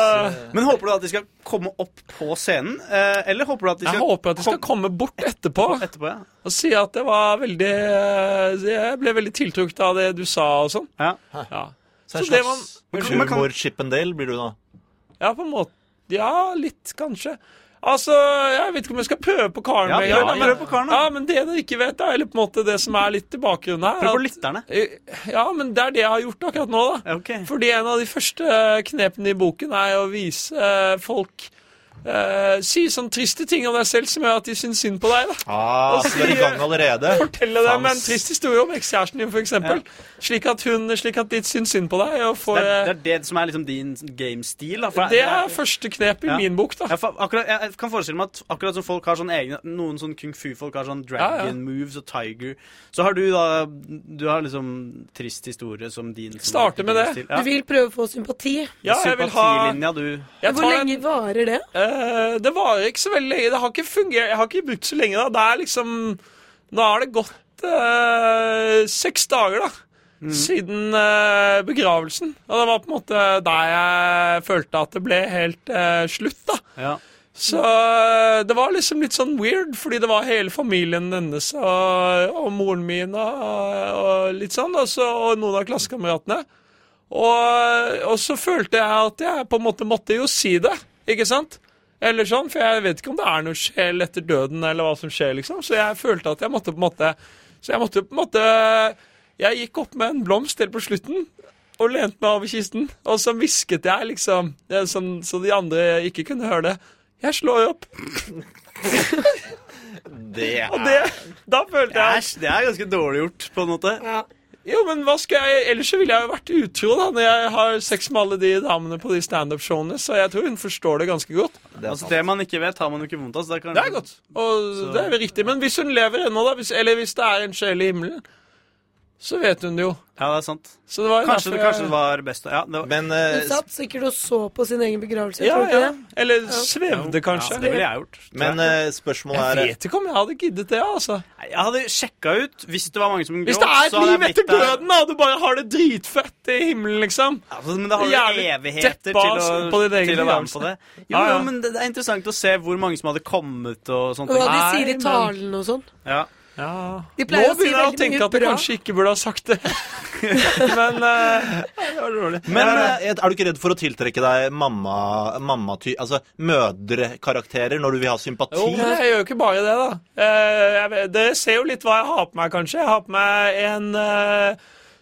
men håper du at de skal komme opp på scenen? eh, Eller håper du at de skal jeg håper at de skal komme bort etterpå etterpå? Ja. og si at det var veldig eh, Jeg ble veldig tiltrukket av det du sa og sånn. Ja. Ja. Så en Så det var- slags Men kan- men humor Chippendale blir du da. ja, på en måte Ja, litt, kanskje. Altså, Jeg vet ikke om jeg skal prøve på Karen. Ja, da, men- på Karen. Ja, men det dere ikke vet, da, eller på en måte det som er litt i bakgrunnen her Prøv på lytterne. Eh, Ja, men det er det jeg har gjort akkurat nå, da. Okay. Fordi en av de første knepene i boken er å vise folk eh, si sånne triste ting om deg selv som gjør at de syns synd på deg. da. Ah, du er i gang allerede. Fortelle dem en trist historie om ekskjæresten din, f.eks. eksempel Slik at hun, slik at de syns synd på deg. Og får, Det er, det er det som er liksom din game-stil. Det er første knep i Ja. min bok, da. Ja, for akkurat, jeg kan forestille meg at akkurat som folk har sånn egne Noen sånn kung fu-folk har sånn dragon Ja, ja. moves og tiger, så har du da Du har liksom trist historie som din som Starte med det. Du vil prøve å få sympati. Ja, jeg vil ha Sympatilinja, du. jeg Hvor lenge varer det? Eh, Det varer ikke så veldig lenge. Det har ikke fungert Jeg har ikke brukt så lenge, da. Det er liksom Nå har det gått uh, seks dager, da. Siden uh, begravelsen. Og det var på en måte der jeg følte at det ble helt slutt, da. Ja. Så det var liksom litt sånn weird, fordi det var hele familien hennes og, og moren min og, og litt sånn, og, så, og noen av klassekameratene. Og, og så følte jeg at jeg på en måte måtte jo si det, ikke sant? Eller sånn, For jeg vet ikke om det er noe sjel etter døden, eller hva som skjer, liksom. Så jeg følte at jeg måtte på en måte Så jeg måtte på en måte Jeg gikk opp med en blomst helt på slutten og lente meg over kisten, og så hvisket jeg liksom, det er sånn, så de andre ikke kunne høre det. Jeg slår opp. Det Og det, da følte Det jeg er, det er ganske dårlig gjort, på en måte. Ja. Jo, men hva skal jeg Ellers så ville jeg jo vært utro da når jeg har sex med alle de damene på de standup-showene, så jeg tror hun forstår det ganske godt. det Altså, det man ikke vet, har man jo ikke vondt av. Altså, det, kan, Det er godt. Og det er riktig. Men hvis hun lever ennå, da, hvis, eller hvis det er en sjel i himmelen, så vet hun det jo. Ja, det er sant. Så det var Kanskje, det, kanskje det var best å Ja, det var, Men Du eh, satt sikkert og så på sin egen begravelse. Ja, ja. Eller svevde, kanskje. Ja, det ville jeg gjort. men jeg. spørsmålet er Jeg vet ikke om jeg hadde giddet det, altså. jeg hadde sjekka ut hvis det var mange som Hvis det er et liv etter døden, da, du bare har det dritfett i himmelen, liksom. Altså, men da har du evigheter til å, på din egen til å være med på det. Jo, Ja, ja. men det, er interessant å se hvor mange som hadde kommet og sånt. Og hva de sier i talen og sånn. Ja. Ja. De Nå si begynner jeg å tenke at du kanskje ikke burde ha sagt det. Men uh, det var rolig. Men uh, er du ikke redd for å tiltrekke deg mamma, mammaty... Altså mødrekarakterer når du vil ha sympati? Jo, men jeg gjør jo ikke bare det, da. Uh, jeg, det ser jo litt hva jeg har på meg, kanskje. Jeg har på meg en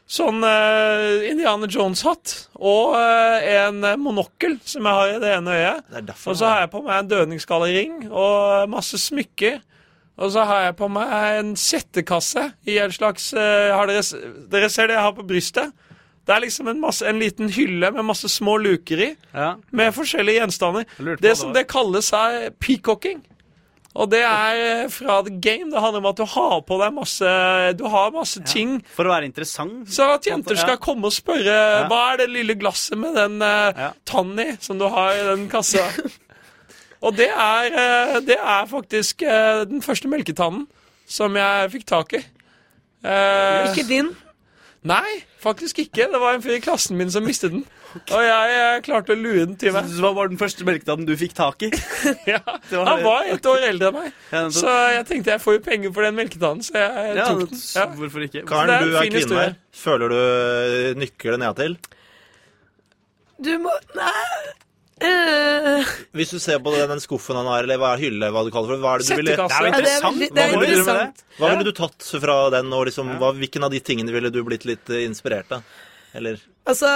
sånn uh, Indiana Jones-hatt og uh, en monokkel som jeg har i det ene øyet. Det Og så har jeg på meg en dødningsgallering og masse smykker. Og så har jeg på meg en settekasse i en slags eh, har dere, dere ser det jeg har på brystet? Det er liksom en, masse, en liten hylle med masse små luker i, ja. med forskjellige gjenstander. Det, Det som det kalles er peacocking. Og det er eh, fra the game. Det handler om at du har på deg masse Du har masse ting. For å være interessant. Så at jenter Ja. skal komme og spørre Hva er det lille glasset med den uh, Ja. tann i som du har i den kassa. og det er, eh, det er faktisk eh, den første melketannen som jeg fikk tak i. Eh, Ikke din. Nei, faktisk ikke. Det var en fyr i klassen min som mistet den. Og jeg, klarte å lue den til meg. Hva var den første melketannen du fikk tak i? Ja, var han var et år eldre enn meg. Ja. Så jeg tenkte jeg får jo penger for den melketannen, så jeg Ja, tok den. Ja. Hvorfor ikke? Karen, er du er kvinne historie. her. Føler du nykker det nedtil? Du må Nei. Eh, Hvis du ser på den, den skuffen han har, eller hva er hylle, hva du kaller det, hva er det du ville Det er jo ja, det er interessant. veldig, det er Hva du ville du tatt fra den, og liksom, hva, hvilken av de tingene ville du blitt litt eh, inspirert av? Eller Altså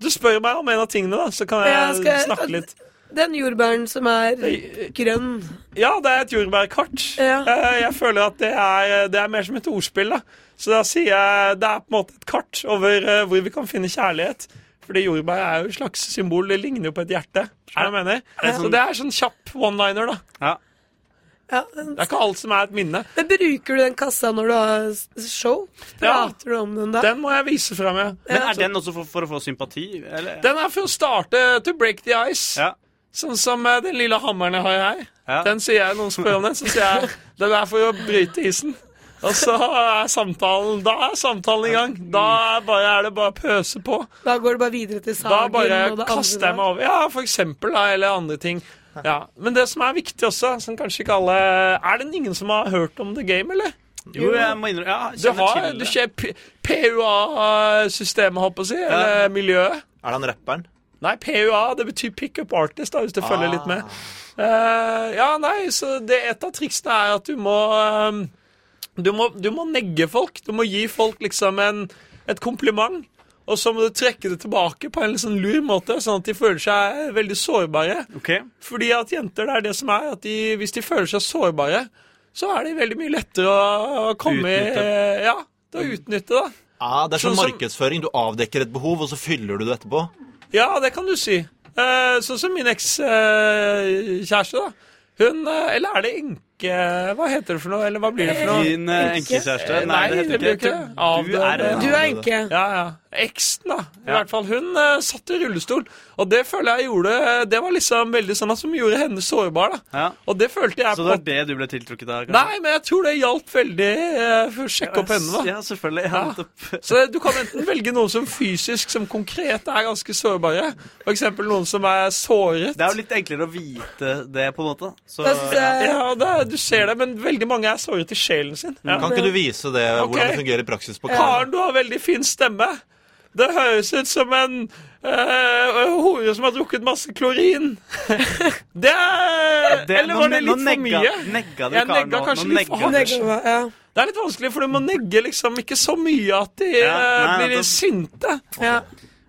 Du spør meg om en av tingene, da, så kan jeg Ja, skal jeg- snakke litt. Den jordbæren som er grønn Ja, det er et jordbærkart. Ja. Eh, Jeg føler at det er, det er mer som et ordspill. da. Så da sier jeg det er på en måte et kart over hvor vi kan finne kjærlighet. Fordi jordbær er jo et slags symbol. Det ligner jo på et hjerte. Mener? det Så sånn- det er sånn kjapp one-liner, da. Ja. ja, Det er ikke alt som er et minne. Men Bruker du den kassa når du har show? show? Ja. Du om den da? Den må jeg vise frem, ja. Men er den også for, for å få sympati? Eller? Den er for å starte to break the ice. Ja. Sånn som eh, den lille hammeren jeg har her. Ja. Den sier jeg, Noen spør om den, så sier jeg den er for å bryte isen. Og så er samtalen Da er samtalen i gang. Da er, bare, er det bare å pøse på. Da går det bare videre til sagen Da bare og det kaster andre jeg meg over. Ja, for eksempel, da, eller andre ting. Ja. Men det som er viktig også, som kanskje ikke alle Er det ingen som har hørt om The Game, eller? Jo, jeg må innrømme ja, Du har du PUA-systemet, holdt på å si, eller miljøet. er det han rapperen? Nei, PUA, det betyr pickup artist, da, hvis du følger litt med. Uh, ja, nei, så det, et av triksene er at du må, eh, du må Du må negge folk. Du må gi folk liksom en, et kompliment. og så må du trekke det tilbake på en litt sånn lur måte, sånn at de føler seg veldig sårbare. Okay. Fordi at jenter, det er det som er, at de, hvis de føler seg sårbare, så er det veldig mye lettere å komme Utnytte. i Ja, til å utnytte, da. Ja, Det er sånn Sånn markedsføring. Du avdekker et behov, og så fyller du det etterpå. Ja, det kan du si. Eh, sånn som min ekskjæreste, da. Hun eh, Eller er det enke... Hva heter det for noe? Eller hva blir det for noe? Din eh, Enke? enkekjæreste? Nei, det det heter blir ikke ikke det. det. Du er Du er enke. Ja, ja. Eksen, da. I Ja. hvert fall. Hun uh, satt i rullestol. Og det føler jeg gjorde Det var liksom veldig sånn som gjorde henne sårbar, da. Ja. Og det følte jeg Så det var det du ble tiltrukket av? kanskje? Nei, men jeg tror det hjalp veldig uh, for å sjekke opp henne, da. Ja, selvfølgelig. Ja, Ja. Så du kan enten velge noen som fysisk, som konkret er ganske sårbare. For eksempel noen som er såret. Det er jo litt enklere å vite det, på en måte. Så, Ja, det, du ser det, men veldig mange er såret i sjelen sin. Ja. Kan ikke du vise det, okay. hvordan det fungerer i praksis på kamera? Karen, du har veldig fin stemme. Det høres ut som en uh, hore som har drukket masse klorin. Det er Det- Eller var det nå- nå litt for mye? negga du Karen negga nå. Nå litt negga du. Det er litt vanskelig, for du må negge liksom ikke så mye at de Ja, eh, nei, blir nettopp. sinte. Ja.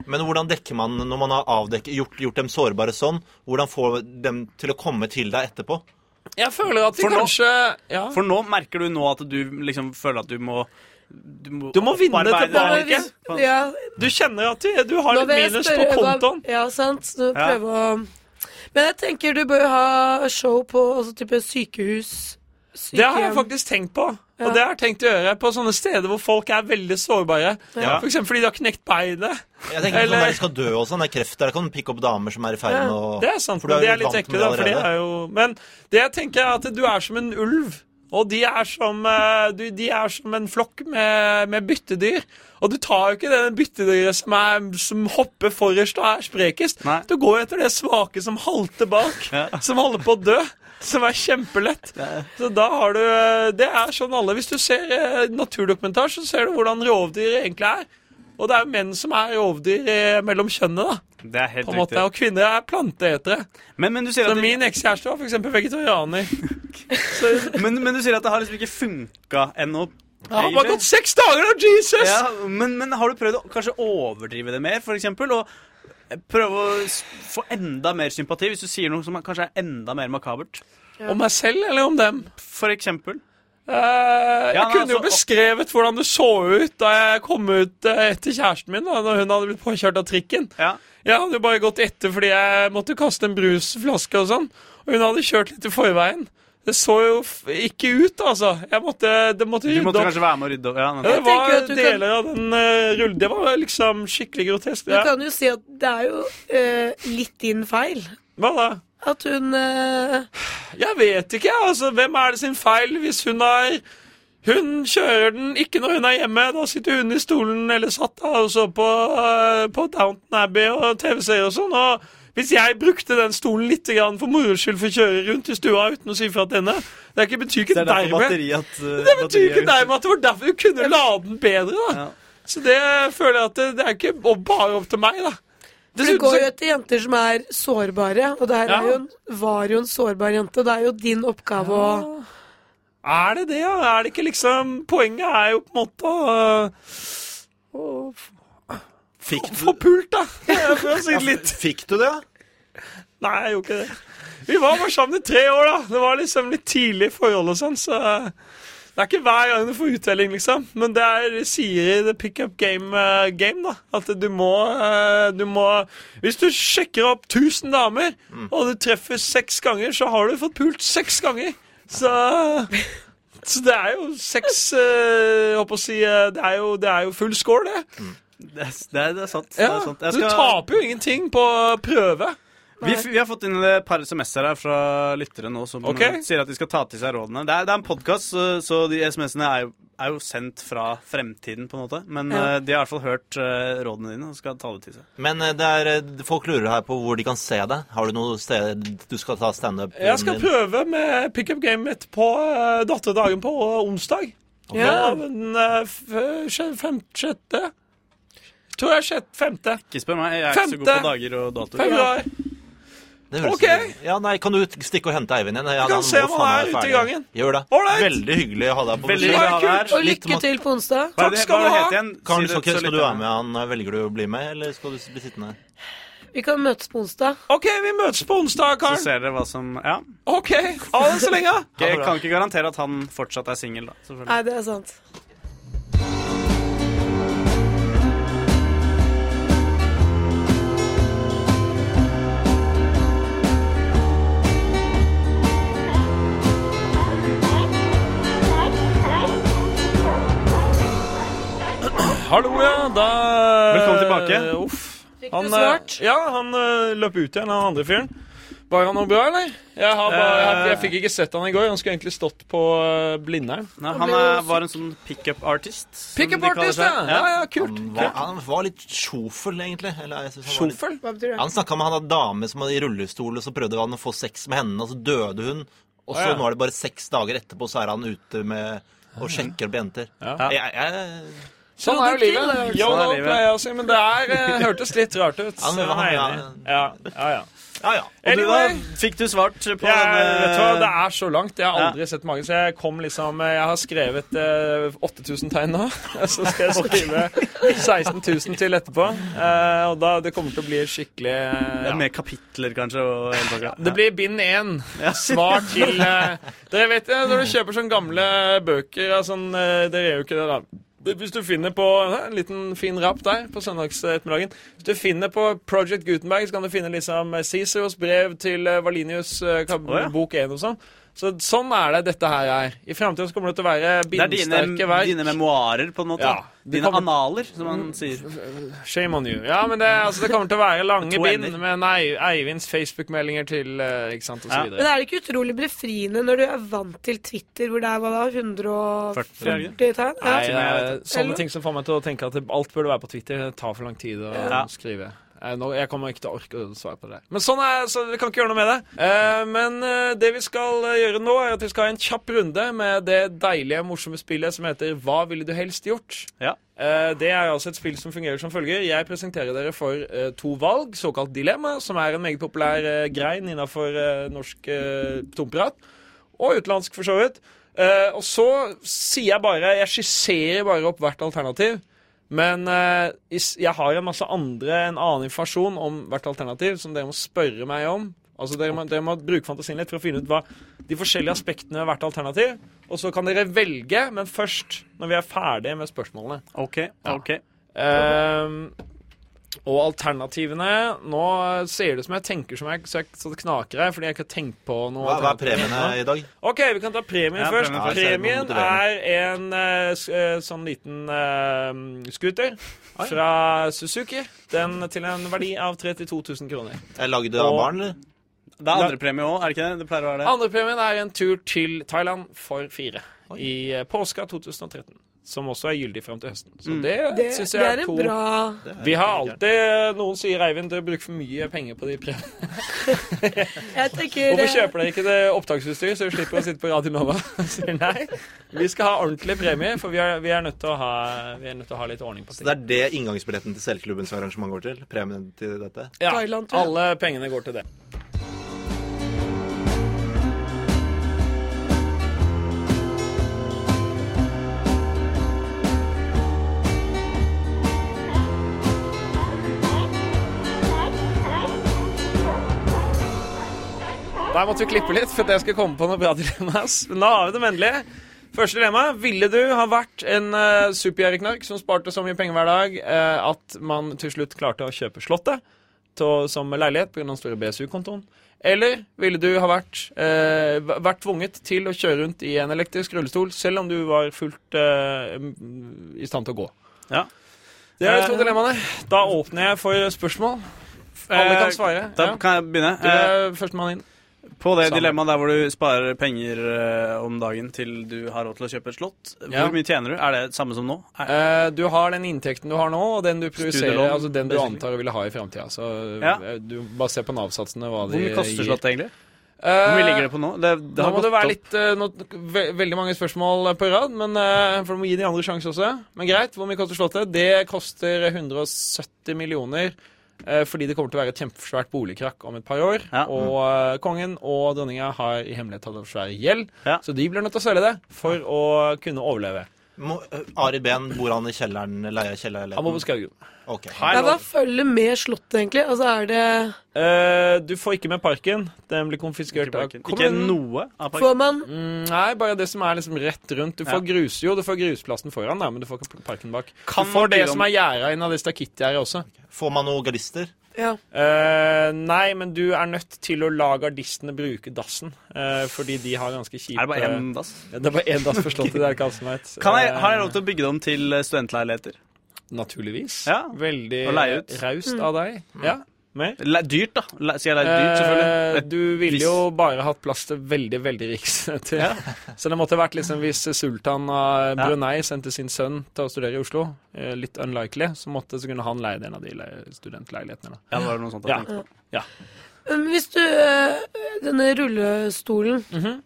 Men hvordan dekker man når man har avdekket, gjort, gjort dem sårbare sånn? Hvordan får dem til å komme til deg etterpå? Jeg føler at de For nå- kanskje ja. For nå merker du nå at du liksom føler at du må Du må, Du må vinne opparbeide tilbake. ja. Du kjenner at du, du har litt minus spørre på kontoen. Ja, sant. Så Ja. prøve å Men jeg tenker du bør ha show på altså, type sykehus. Det har jeg faktisk tenkt på. Ja. Og det har jeg tenkt å gjøre på sånne steder hvor folk er veldig sårbare. Ja. For eksempel fordi de har knekt beinet. Jeg tenker Eller- sånn de skal dø og sånn. Det er kreft der. kan pikke opp damer som er i ferd med å Det er sant, For du er litt da. For er jo Men det jeg tenker er at du er som en ulv. Og de er som, eh, du, de er som en flokk med, med byttedyr. Og du tar jo ikke det byttedyret som, er, som hopper forrest og er sprekest. Nei. Du går etter det svake som halter bak, Ja. som holder på å dø. Som er kjempelett. Så da har du eh, Det er sånn alle Hvis du ser eh, naturdokumentar, så ser du hvordan rovdyr egentlig er. Og det er jo menn som er rovdyr eh, mellom kjønnene, da. Det er helt På en måte, riktig. Og kvinner er planteetere. Men, men, du sier Så at det, min ekskjæreste var f.eks. vegetarianer. Så men, men du sier at det har liksom ikke funka ennå. det har bare gått seks dager, da! Jesus! Ja, men, men har du prøvd å kanskje overdrive det mer, eksempel? Og prøve å få enda mer sympati hvis du sier noe som kanskje er enda mer makabert? Om meg selv eller om dem? For eksempel. Eh, jeg Ja, nei, kunne jo altså, beskrevet hvordan det så ut da jeg kom ut uh, etter kjæresten min, da når hun hadde blitt påkjørt av trikken. Ja. Jeg hadde jo bare gått etter fordi jeg måtte kaste en brusflaske og sånn. Og hun hadde kjørt litt i forveien. Det så jo f ikke ut, altså. Jeg måtte, det måtte Du måtte opp. kanskje være med å rydde opp? Ja, men. det var deler kan- av den uh, rullen. Det var liksom skikkelig grotesk. Du Ja. kan jo si at det er jo uh, litt din feil. Hva da? At hun eh, Jeg vet ikke, altså. Hvem er det sin feil hvis hun har Hun kjører den ikke når hun er hjemme. Da sitter hun i stolen eller satt da og så på, uh, på Downton Abbey og TV-serier og sånn. Og hvis jeg brukte den stolen litt for moro skyld for å kjøre rundt i stua uten å si fra til henne Det er ikke, betyr ikke Det er dermed at uh, Det betyr ikke dermed at det var derfor du kunne lade den bedre, da. Ja. Så det føler jeg at det, det er ikke bare opp til meg, da. For det går jo etter jenter som er sårbare, og det her Ja. er jo en, var jo en sårbar jente. Det er jo din oppgave å Er det det, ja? Er det ikke liksom Poenget er jo på en måte å, å Fikk få pult, da. For å si det litt. fikk du det? Nei, jeg gjorde ikke det. Vi var bare sammen i tre år, da. Det var liksom litt tidlig forhold og sånn, så det er ikke hver gang du får uttelling, liksom. Men det er, sier i the pickup game, uh, game, da. At du må, uh, du må Hvis du sjekker opp 1000 damer, og du treffer seks ganger, så har du fått pult seks ganger. Så så det er jo seks uh, Jeg håper å si eh, det er, jo, det er jo full score, det. Det er, det er, det er sant. Det Ja, er sant. Jeg Du taper jo ingenting på prøve. Vi, vi har fått inn et par SMS-er her fra lyttere nå som Ok. eh, sier at de skal ta til seg rådene. Det er, det er en podkast, så, de SMS-ene er, er jo sendt fra fremtiden, på en måte. Men Ja. eh, de har i hvert fall hørt eh, rådene dine og skal ta det til seg. Men det er, folk lurer her på hvor de kan se deg. Har du noe sted du skal ta standup? Jeg skal prøve med pickup game mitt på uh, datterdagen på onsdag. Ja. men uh, fem, sjette Tror jeg sjette, femte Ikke spør meg, jeg er ikke så god på dager og datoer. februar. Det høres Ok. ut- Ja, nei, Kan du stikke og hente Eivind igjen? Ja, kan se om han er ute i gangen. Gjør det. Alright. Veldig hyggelig å ha deg på besøk. Og lykke til på onsdag. Takk skal du ha. Karen, Si det skal, du være med han? Velger du å bli med, eller skal du bli sittende? Vi kan møtes på onsdag. OK, vi møtes på onsdag, Så ser dere hva som Ja. OK, ha det så lenge. Jeg kan ikke garantere at han fortsatt er singel, da. Nei, det er sant. Hallo, ja. Da Velkommen tilbake. Uff. Fikk Han, du svart? eh, ja, han eh, løp ut igjen, han andre fyren. Var han noe bra, eller? Jeg, har bare, jeg, jeg fikk ikke sett han i går. Han skulle egentlig stått på Blindern. Nei, han er, var en sånn pickup artist. Pickup-artist, ja. ja! Ja, kult. Han var, han var litt sjofel, egentlig. Eller, jeg han var litt- Sjofel? Hva betyr det? Han snakka med han hadde dame som hadde i rullestol, og så prøvde han å få sex med henne, og så døde hun. Og så ja. nå er det bare seks dager etterpå, så er han ute med og sjekker opp jenter. Ja. Jeg, jeg, Sånn er jo livet. det er Jo, sånn er nå livet. pleier jeg å si, men det er, eh, hørtes litt rart ut. Ja, men ja. Ja, ja, ja. ja, ja. Og du, da? Fikk du svart på Jeg, denne du det er så langt. Jeg har aldri sett mange. Så jeg kom liksom Jeg har skrevet eh, 8000 tegn nå. Så skal jeg skrive 16 000 til etterpå. Eh, og da Det kommer til å bli skikkelig eh, ja. Med kapitler, kanskje? Og. Det blir bind én. Svar til eh, Dere vet det, når du kjøper sånne gamle bøker og sånn, eh, Dere gjør jo ikke det, da. Hvis du finner på en liten fin rapp der på søndagsettermiddagen Hvis du finner på Project Gutenberg, så kan du finne liksom Ciceros brev til eh, Valinius, eh, bok 1 og sånn. Så sånn er det dette her er. I fremtiden kommer det til å være bindsterke verk. Det er dine, dine memoarer, på en måte. Ja, dine kommer- analer, som man sier. Shame on you. Ja, men det, altså, det kommer til å være lange bind med Ei- Eivinds Facebook-meldinger til eh, ikke sant, og så Ja. videre. Men er det ikke utrolig befriende når du er vant til Twitter, hvor det er hva da, 40, er det 140 tegn? Nei, Ja. det er sånne ting som får meg til å tenke at alt burde være på Twitter. Det tar for lang tid å Ja. skrive. Jeg, kommer ikke til å orke å svare på det. Men sånn er så vi kan ikke gjøre noe med det. Eh, men eh, det vi skal eh, gjøre nå, er at vi skal ha en kjapp runde med det deilige, morsomme spillet som heter Hva ville du helst gjort? Ja. Eh, det er altså et spill som fungerer som følger. Jeg presenterer dere for eh, to valg, såkalt dilemma, som er en meget populær eh, grein innafor eh, norsk eh, tomprat. Og utenlandsk, for så vidt. Eh, og så sier jeg bare Jeg skisserer bare opp hvert alternativ. Men eh, jeg har en masse andre, en annen informasjon om hvert alternativ som dere må spørre meg om. Altså Dere må, dere må bruke fantasien litt for å finne ut hva de forskjellige aspektene ved hvert alternativ. Og så kan dere velge, men først når vi er ferdige med spørsmålene. OK. ok Ehm, og alternativene Nå ser det som jeg tenker som jeg, så, jeg, så det knaker her, fordi jeg ikke har tenkt på noe. Hva, hva er premiene i dag? OK, vi kan ta premien Ja, først. premien er en uh, sånn liten uh, scooter fra Suzuki. Den til en verdi av 32 000 kroner. Er lagd av Og- barn, eller? Det er andre premie òg, er det ikke det? Det pleier å være det. Andrepremien er en tur til Thailand for fire i eh, påska 2013. Som også er gyldig fram til høsten. Så Mm. det, Det, syns det jeg er er en to bra er Vi har alltid Noen sier Eivind, du bruker for mye penger på de premiene. Hvorfor kjøper dere ikke det opptaksutstyr, så vi slipper å sitte på Radio Nova? Sier nei. Vi skal ha ordentlig premie, for vi er, vi er, nødt, til å ha, vi er nødt til å ha litt ordning på ting. Så det er det inngangsbilletten til selvklubbens arrangement går til? Premien til dette? Ja, Thailand, alle pengene går til det. Der måtte vi klippe litt for at jeg skulle komme på noe bra dilemma. Nå har vi dem endelig. Første dilemma. Ville du ha vært en uh, super-Erik-nark som sparte så mye penger hver dag uh, at man til slutt klarte å kjøpe Slottet to, som leilighet pga. den store BSU-kontoen? Eller ville du ha vært, uh, vært tvunget til å kjøre rundt i en elektrisk rullestol selv om du var fullt uh, i stand til å gå? Ja. Det er de to Eh, dilemmaene. Da åpner jeg for spørsmål. Alle kan svare. Da Ja. kan jeg begynne. Du er er førstemann inn. På det dilemmaet der hvor du sparer penger eh, om dagen til du har råd til å kjøpe et slott, Ja. hvor mye tjener du? Er det samme som nå? Er, Eh, du har den inntekten du har nå, og den du projiserer, Studielån, altså den du basically. antar å ville ha i framtida. Så Ja. eh, du bare se på Nav-satsene hva de hvor mye koster slottet egentlig? Eh, Hvor mye ligger det på nå? Det, det nå har må gått det være opp. litt eh, nå, ve Veldig mange spørsmål på rad, men, eh, for du må gi de andre sjanse også. Men greit, hvor mye koster Slottet? Det koster 170 millioner fordi det kommer til å være et kjempesvært boligkrakk om et par år. Ja. Og uh, kongen og dronninga har i hemmelighet tatt opp svær gjeld, Ja. så de blir nødt til å selge det for å kunne overleve. Må, eh, Ari Behn, bor han i kjelleren, leier kjellerleiligheten? Han bor på Skaugum. Ok. Har Ja, jeg hva følger med Slottet, egentlig? Altså, er det uh, du får ikke med parken. Den blir konfiskert Ikke, av ikke noe av parken. Får man Mm, nei, bare det som er liksom rett rundt. Du får Ja. grus, jo, du får grusplassen foran, da, men du får ikke parken bak. Kan du får det som er gjerda inn av det stakittgjerdet også. Får man noen gardister? Ja. Uh, nei, men du er nødt til å la gardistene bruke dassen, uh, fordi de har ganske kjipe Er det bare én dass? Ja, Det er bare én dass for slottet, det er ikke alt som vet. Kan jeg, har jeg lov til å bygge det om til eh, studentleiligheter? Naturligvis. Ja. Veldig raust mm. av deg. Ja. Mer? Le dyrt, da. Le sier jeg det er dyrt, Eh, selvfølgelig. du ville jo bare hatt plass til veldig, veldig rike. Ja. Så det måtte vært liksom hvis sultan av Brunei sendte sin sønn til å studere i Oslo, eh, litt unlikely, så, måtte, så kunne han leie en av de studentleilighetene. Da. Ja, det var noe sånt. Ja. jeg tenkte på. Ja. Hvis du øh, Denne rullestolen Mhm.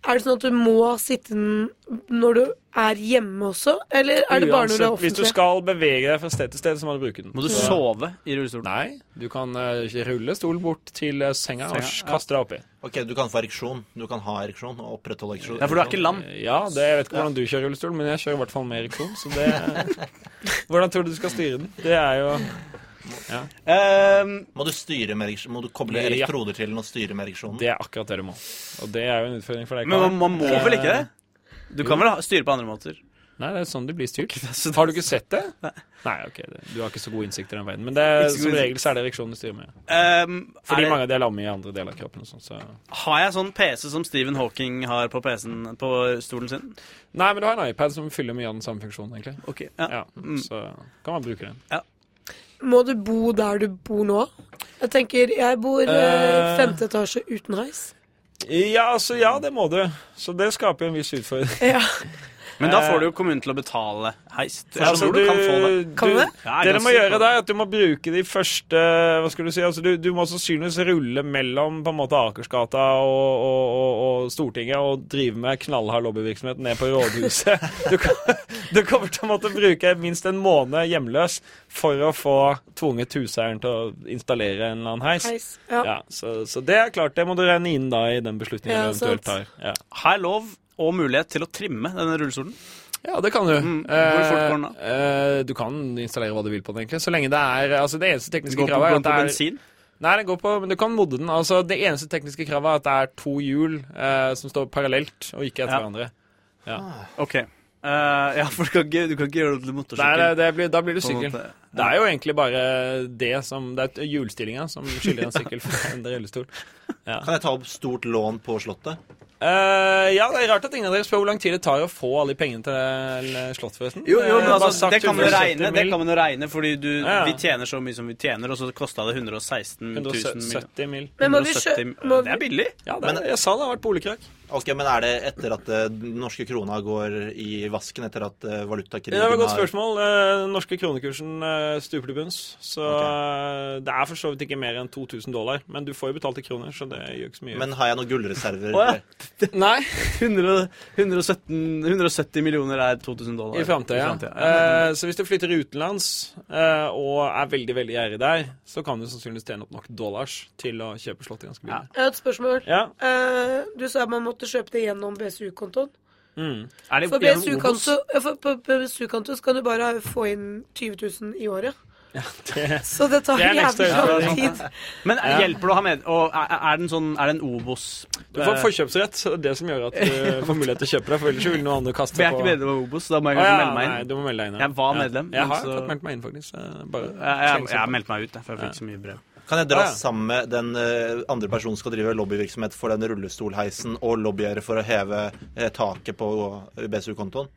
Er det sånn at du må sitte når du er hjemme også? Eller er det bare når du er offentlig? Hvis du skal bevege deg fra sted til sted, så må du bruke den. Må du sove i rullestolen? Nei, du kan eh, rulle stolen bort til eh, senga og Senga, ja. kaste deg oppi. Ok, du kan få ereksjon. Du kan ha ereksjon og opprettholde ereksjon. Ja, for du er ikke lam. Eh, Ja, det, jeg vet ikke hvordan du kjører rullestol, men jeg kjører i hvert fall med ereksjon, så det Hvordan tror du du skal styre den? Det er jo Ehm, Må du styre med ereksjon? Må du koble Ja. elektroder til den og styre med ereksjonen? Det er akkurat det du må. Og det er jo en utfordring for deg. men man, man må vel ikke det? Du kan vel styre på andre måter? Nei, det er sånn det blir styrt. så- Har du ikke sett det? Nei, ok, det, du har ikke så god innsikt i den verden. Men det, som regel så er det ereksjonen du styrer med. Ehm, er Fordi det, mange av de er lamme i andre deler av kroppen og sånn, så har jeg sånn PC som Stephen Hawking har på PC-en på stolen sin? Nei, men du har en iPad som fyller mye av den samme funksjonen, egentlig. Ok, ja. Ja, Mm. Så kan man bruke den. Må du bo der du bor nå? Jeg tenker, jeg bor øh, Eh. femte etasje uten heis. Ja, altså, ja, det må du. Så det skaper jo en viss utfordring. Ja. Men da får du jo kommunen til å betale heis. Jeg Altså, tror du, kan få det. Kan du det? Ja, det du må gjøre på da, er at du må bruke de første Hva skal du si? Altså, du, du må sannsynligvis rulle mellom på en måte Akersgata og, og, og, og Stortinget og drive med knallhard lobbyvirksomhet ned på rådhuset. Du, kan- du kommer til å måtte bruke minst en måned hjemløs for å få tvunget huseieren til å installere en eller annen heis. Heis. Ja. Ja, så, så det er klart, det må du regne inn da i den beslutningen Ja, du eventuelt tar. Ja. Har jeg lov og mulighet til å trimme denne rullestolen? Ja, det kan du. Mm, hvor fort går den da? Eh, du kan installere hva du vil på den, egentlig. Så lenge det er Altså, det eneste tekniske Går kravet er at det er bensin? Nei, den går på Men du kan modde den. Altså, det eneste tekniske kravet er at det er to hjul eh, som står parallelt, og ikke etter Ja. hverandre. OK. Uh, ja, for du kan ikke, du kan ikke gjøre det til motorsykkel. det, det blir, da blir det sykkel. Det er jo egentlig bare det som Det er hjulstillinga som skylder en sykkel fra en rullestol. Kan jeg ta opp stort lån på Slottet? Eh, ja, det er rart at ingen av dere spør hvor lang tid det tar å få alle de pengene til Slott, forresten. Jo, jo, men Eh, altså, det kan man regne, det kan man jo regne fordi du, Ja. vi tjener så mye som vi tjener, og så kosta det 116 000 mil. 170 mil. Men må vi 170 kjø- Det er billig. Ja, det, er- jeg sa det har vært boligkrakk. Ok, Men er det etter at eh, den norske krona går i vasken, etter at valutakrigen har Det var et godt spørsmål. Eh, Den norske kronekursen eh, stuper til bunns. Så okay. det er for så vidt ikke mer enn 2000 dollar. Men du får jo betalt i kroner, så det gjør ikke så mye. Men har jeg noen gullreserver? oh, ja. Nei, 100, 117, 170 millioner er 2000 dollar. i framtida. Ja. Eh, så hvis du flytter utenlands eh, og er veldig veldig gjerrig der, så kan du sannsynligvis tjene opp nok dollars til å kjøpe slottet ganske billig. Ja. et spørsmål. Ja. Eh, du sa man måtte kjøpe det gjennom BSU-kontoen. Mm. For gjennom BSU-konto skal kan du bare få inn 20 000 i året. det, Så det tar Det en jævlig lang tid. Men Ja. hjelper det å ha med og er, er den sånn Er det en Obos? du får forkjøpsrett. så Det er det som gjør at du får mulighet til å kjøpe deg. For ellers så vil noen andre kaste på jeg er ikke medlem av Obos, da må jeg ah, ja, melde meg inn. Nei, du må melde deg inn. ja. Jeg var Ja. medlem, Jeg har så- fått meldt meg inn, faktisk. Bare Jeg, jeg, slenge jeg meldte meg ut, for jeg fikk så mye brev. Kan jeg dra Ah, ja. sammen med den uh, andre personen som skal drive lobbyvirksomhet for den rullestolheisen, og lobbyere for å heve uh, taket på BSU-kontoen?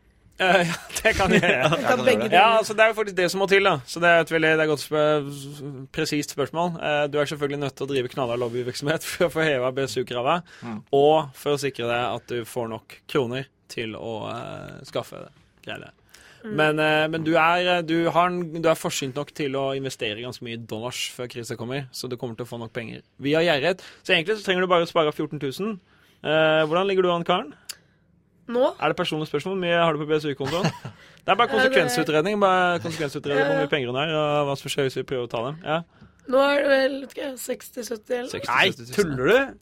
Uh, ja, det kan jeg gjøre. Gjøre det. Ja, altså Det er jo faktisk det som må til. da Så Det er et veldig det er godt sp- presist spørsmål. Eh, Du er selvfølgelig nødt til å drive knallhard lobbyvirksomhet for å få heva BSU-kravet, og for å sikre deg at du får nok kroner til å eh, skaffe det greiene. Men, eh, men du, er, du, har du er forsynt nok til å investere ganske mye i dollars før krisa kommer, så du kommer til å få nok penger via gjerrighet. Så egentlig så trenger du bare å spare 14 000. Eh, hvordan ligger du an, Karen? Nå? Er det personlige spørsmål? Hvor mye har du på BSU-kontoen? Det er bare konsekvensutredning. Bare konsekvensutredning på hvor mye penger hun har, og hva som skjer hvis vi prøver å ta dem. Ja. Nå er det vel vet ikke, 60-70 eller 60 Nei, 70 000. tuller du?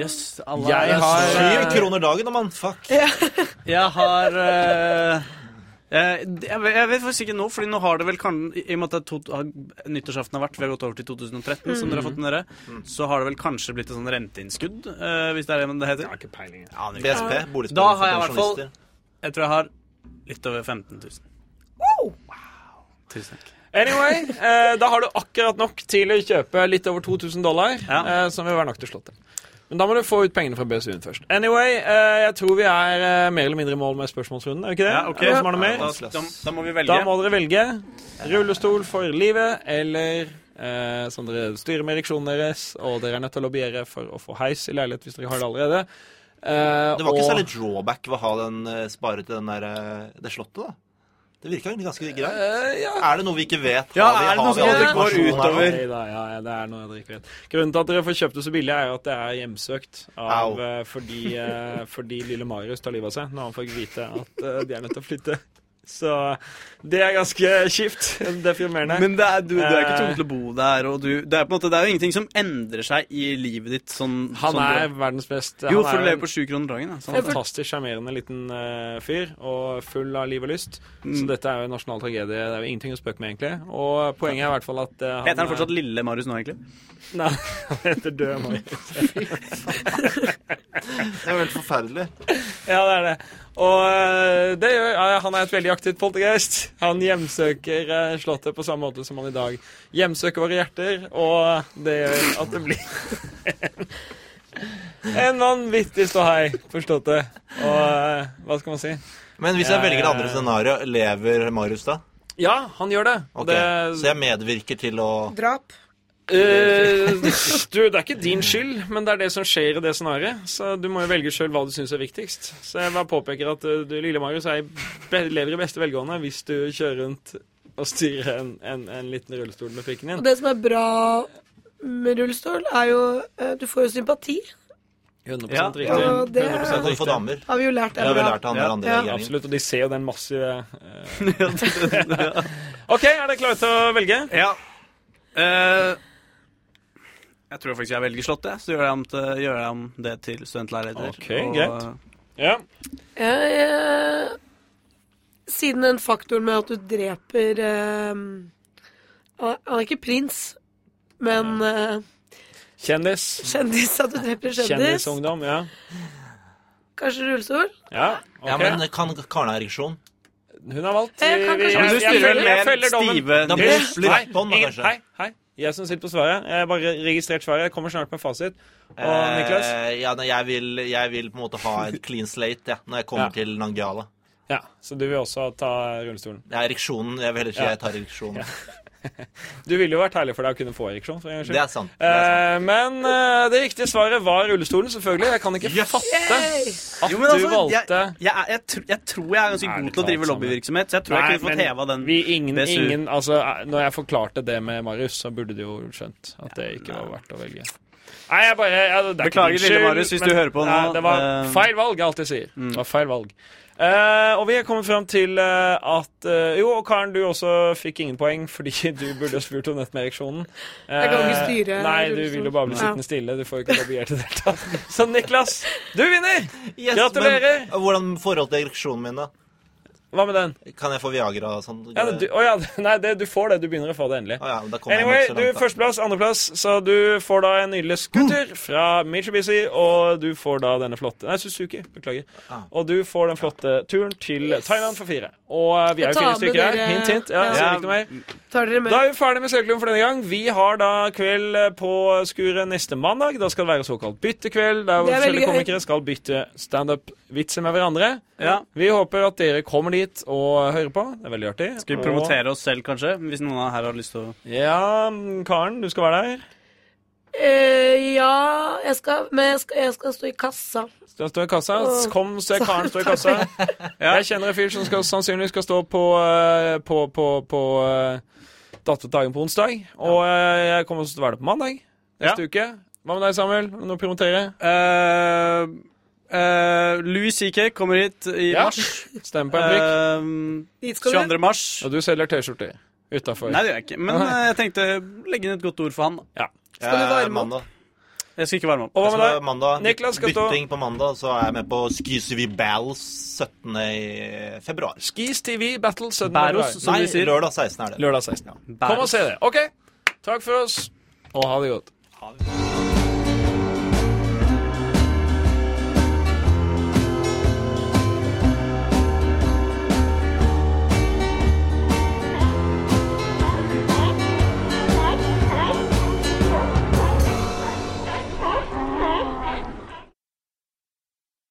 Jøss. alle Jeg er- har- Syv kroner dagen, da, mann. Fuck. Jeg har eh, jeg, jeg vet faktisk ikke nå, Fordi nå har det vel kan, I og med at det to, har, nyttårsaften har vært, vi har gått over til 2013, som dere har fått med dere, så har det vel kanskje blitt et sånn renteinnskudd, eh, hvis det er det det heter. Jeg har ikke peiling. Ja, ikke- BSP, boligsparing Da har jeg i hvert fall- Jeg tror jeg har litt over 15 000. Tusen takk. Anyway, eh, da har du akkurat nok til å kjøpe litt over 2000 dollar, Ja. eh, som vil være nok til slottet. Men da må du få ut pengene fra BSU-en først. Anyway, eh, jeg tror vi er eh, mer eller mindre i mål med spørsmålsrunden. Er vi ikke det? Ja, ok. Er det noen som har noe mer? Da, da, da må vi velge. Da må dere velge rullestol for livet eller eh, som dere styrer med ereksjonen deres, og dere er nødt til å lobbyere for å få heis i leilighet hvis dere har det allerede. Eh, Det var ikke og- særlig drawback ved å ha den eh, spare til den der, eh, det slottet, da. Det virka egentlig ganske greit. Uh, ja. Er det noe vi ikke vet? Ja, Har vi- er det noe som går utover? Nei da, ja, det er noe jeg ikke vet. Grunnen til at dere får kjøpt det så billig, er at det er hjemsøkt av, eh, fordi, eh, fordi lille Marius tar livet av seg når han får vite at eh, de er nødt til å flytte. Så det er ganske kjipt. Deprimerende. Men det er, du, du er ikke Eh. tvunget til å bo der, og du, det, er på en måte, det er jo ingenting som endrer seg i livet ditt sånn han sånn er du- verdens beste. Jo, han for er du lever på sju kroner dagen. Da. en Sånn. fantastisk sjarmerende liten uh, fyr, og full av liv og lyst. Så Mm. dette er jo en nasjonal tragedie. Det er jo ingenting å spøke med, egentlig. Og poenget er i hvert fall at uh, han Heter han fortsatt Lille Marius nå, egentlig? Nei, han heter Død Marius. Det er jo helt forferdelig. Ja, det er det. Og eh, det gjør, ja, han er et veldig aktivt poltergeist. Han hjemsøker eh, Slottet på samme måte som han i dag hjemsøker våre hjerter, og det gjør at det blir en vanvittig ståhei for Slottet. Og eh, hva skal man si? Men hvis jeg velger det andre scenarioet, lever Marius da? Ja, han gjør det. Okay. Ok, det Så jeg medvirker til å Drap. Eh, du, det er ikke din skyld, men det er det som skjer i det scenarioet. Så du må jo velge sjøl hva du syns er viktigst. Så jeg bare påpeker at eh, du, lille Marius jeg lever i beste velgående hvis du kjører rundt og styrer en, en, en liten rullestol med pikken din. Og det som er bra med rullestol, er jo eh, Du får jo sympati. 100 Ja, riktig. og det- 100% riktig. damer. Har vi jo lært Det har vi lært av Ja. andre Ja. Absolutt, og de ser jo den massive. OK, er dere klare til å velge? Ja. Eh, jeg tror faktisk jeg velger Slottet, jeg. så gjør jeg om, til, gjør jeg om det til studentleiligheter. Ok, greit. Ja. Jeg, eh, siden den faktoren med at du dreper eh, Han er ikke prins, men eh, Kjendis. kjendis. At du dreper kjendis. Kjendisungdom, ja. Kanskje rullestol. Ja, okay. Ja, men kan Karen ha ereksjon? Hun har valgt. Jeg kan Vi- kanskje- jeg- Men du jeg styrer vel følger- jeg mer følger dommen. stive Da blir det kanskje. Hei, hei. Jeg som sitter på svaret. Jeg har bare registrert svaret. Jeg kommer snart med fasit. Og Niklas? Eh, ja, jeg, vil, jeg vil på en måte ha et clean slate ja, når jeg kommer Ja. til Nangiala. Ja, så du vil også ta rullestolen. Ja, er ereksjonen. Jeg vil heller ikke Ja. jeg tar ereksjonen. Du ville jo vært herlig for deg å kunne få ereksjon. for Det er sant. Det er sant. Eh, men eh, det riktige svaret var rullestolen, selvfølgelig. Jeg kan ikke Yes! fatte at Jo, men du altså, valgte jeg, jeg, er- jeg, tr jeg tror jeg er ganske Ærlig god til å drive Sander. lobbyvirksomhet, så jeg tror jeg kunne fått heva den. vi, ingen, BSU. ingen, altså, eh, Når jeg forklarte det med Marius, så burde du jo skjønt at det ikke var verdt å velge. Nei, jeg bare jeg, det er ikke Beklager, din lille skyld, Marius, hvis men- du hører på nå. Nei, det var Eh, feil valg, jeg alltid sier. Det var feil valg. Eh, og vi er kommet fram til uh, at uh, Jo, og Karen, du også fikk ingen poeng fordi du burde spurt om dette med ereksjonen. Jeg kan ikke styre Nei, du vil jo bare bli Ja. sittende stille. Du får ikke lobbyert i det hele tatt. Så Niklas, du vinner! Yes, gratulerer! Men, hvordan forhold til ereksjonen min, da? Hva med den? Kan jeg få Viagra og sånn? Ja, du, å ja, nei, det, du får det. Du begynner å få det endelig. Å ja, da kommer Anyway, jeg nok så du langt, da. førsteplass, andreplass, så du får da en nydelig scooter fra Mitsubishi, og du får da denne flotte Nei, Suzuki, beklager. Ah. Og du får den flotte turen til Thailand for fire. Og eh, vi er jo fire stykker her. Hint, hint. Ja, Ja. ikke noe mer. Tar dere med? Da er vi ferdig med Sørklubben for denne gang. Vi har da kveld eh, på skuret neste mandag. Da skal det være såkalt byttekveld, der er forskjellige komikere skal bytte standup-vitser med hverandre. Ja. Vi håper at dere kommer dit og høre på. Det er veldig artig. Skal vi Og- promotere oss selv, kanskje? Hvis noen av her har lyst til å Ja, Karen, du skal være der. Eh, ja, jeg skal, men jeg skal, jeg skal stå i kassa. Skal stå i kassa. Kom, se Karen stå i kassa. Jeg kjenner en fyr som skal, sannsynligvis skal stå på, eh, på, på, på uh, Datterdagen på onsdag. Og eh, jeg kommer også til å være der på mandag neste uke. Hva med deg, Samuel? Noe å promotere? Eh, Eh, Louis CK kommer hit i Ja. mars. Stem på en prikk. Du. 22. mars. Og du selger T-skjorter utafor. Nei, det gjør jeg ikke. Men uh, jeg tenkte legge inn et godt ord for han. Ja. Skal du varme opp? Jeg skal ikke varme opp. Og hva med deg? mandag, Niklas skal Bytting på mandag, så er jeg med på Skis TV Battles 17. februar. Skis TV Battle 17. Bæros, som Nei, sier. lørdag 16. er det. Lørdag 16. ja Kom og se det. OK. Takk for oss, og ha det godt. Ha det.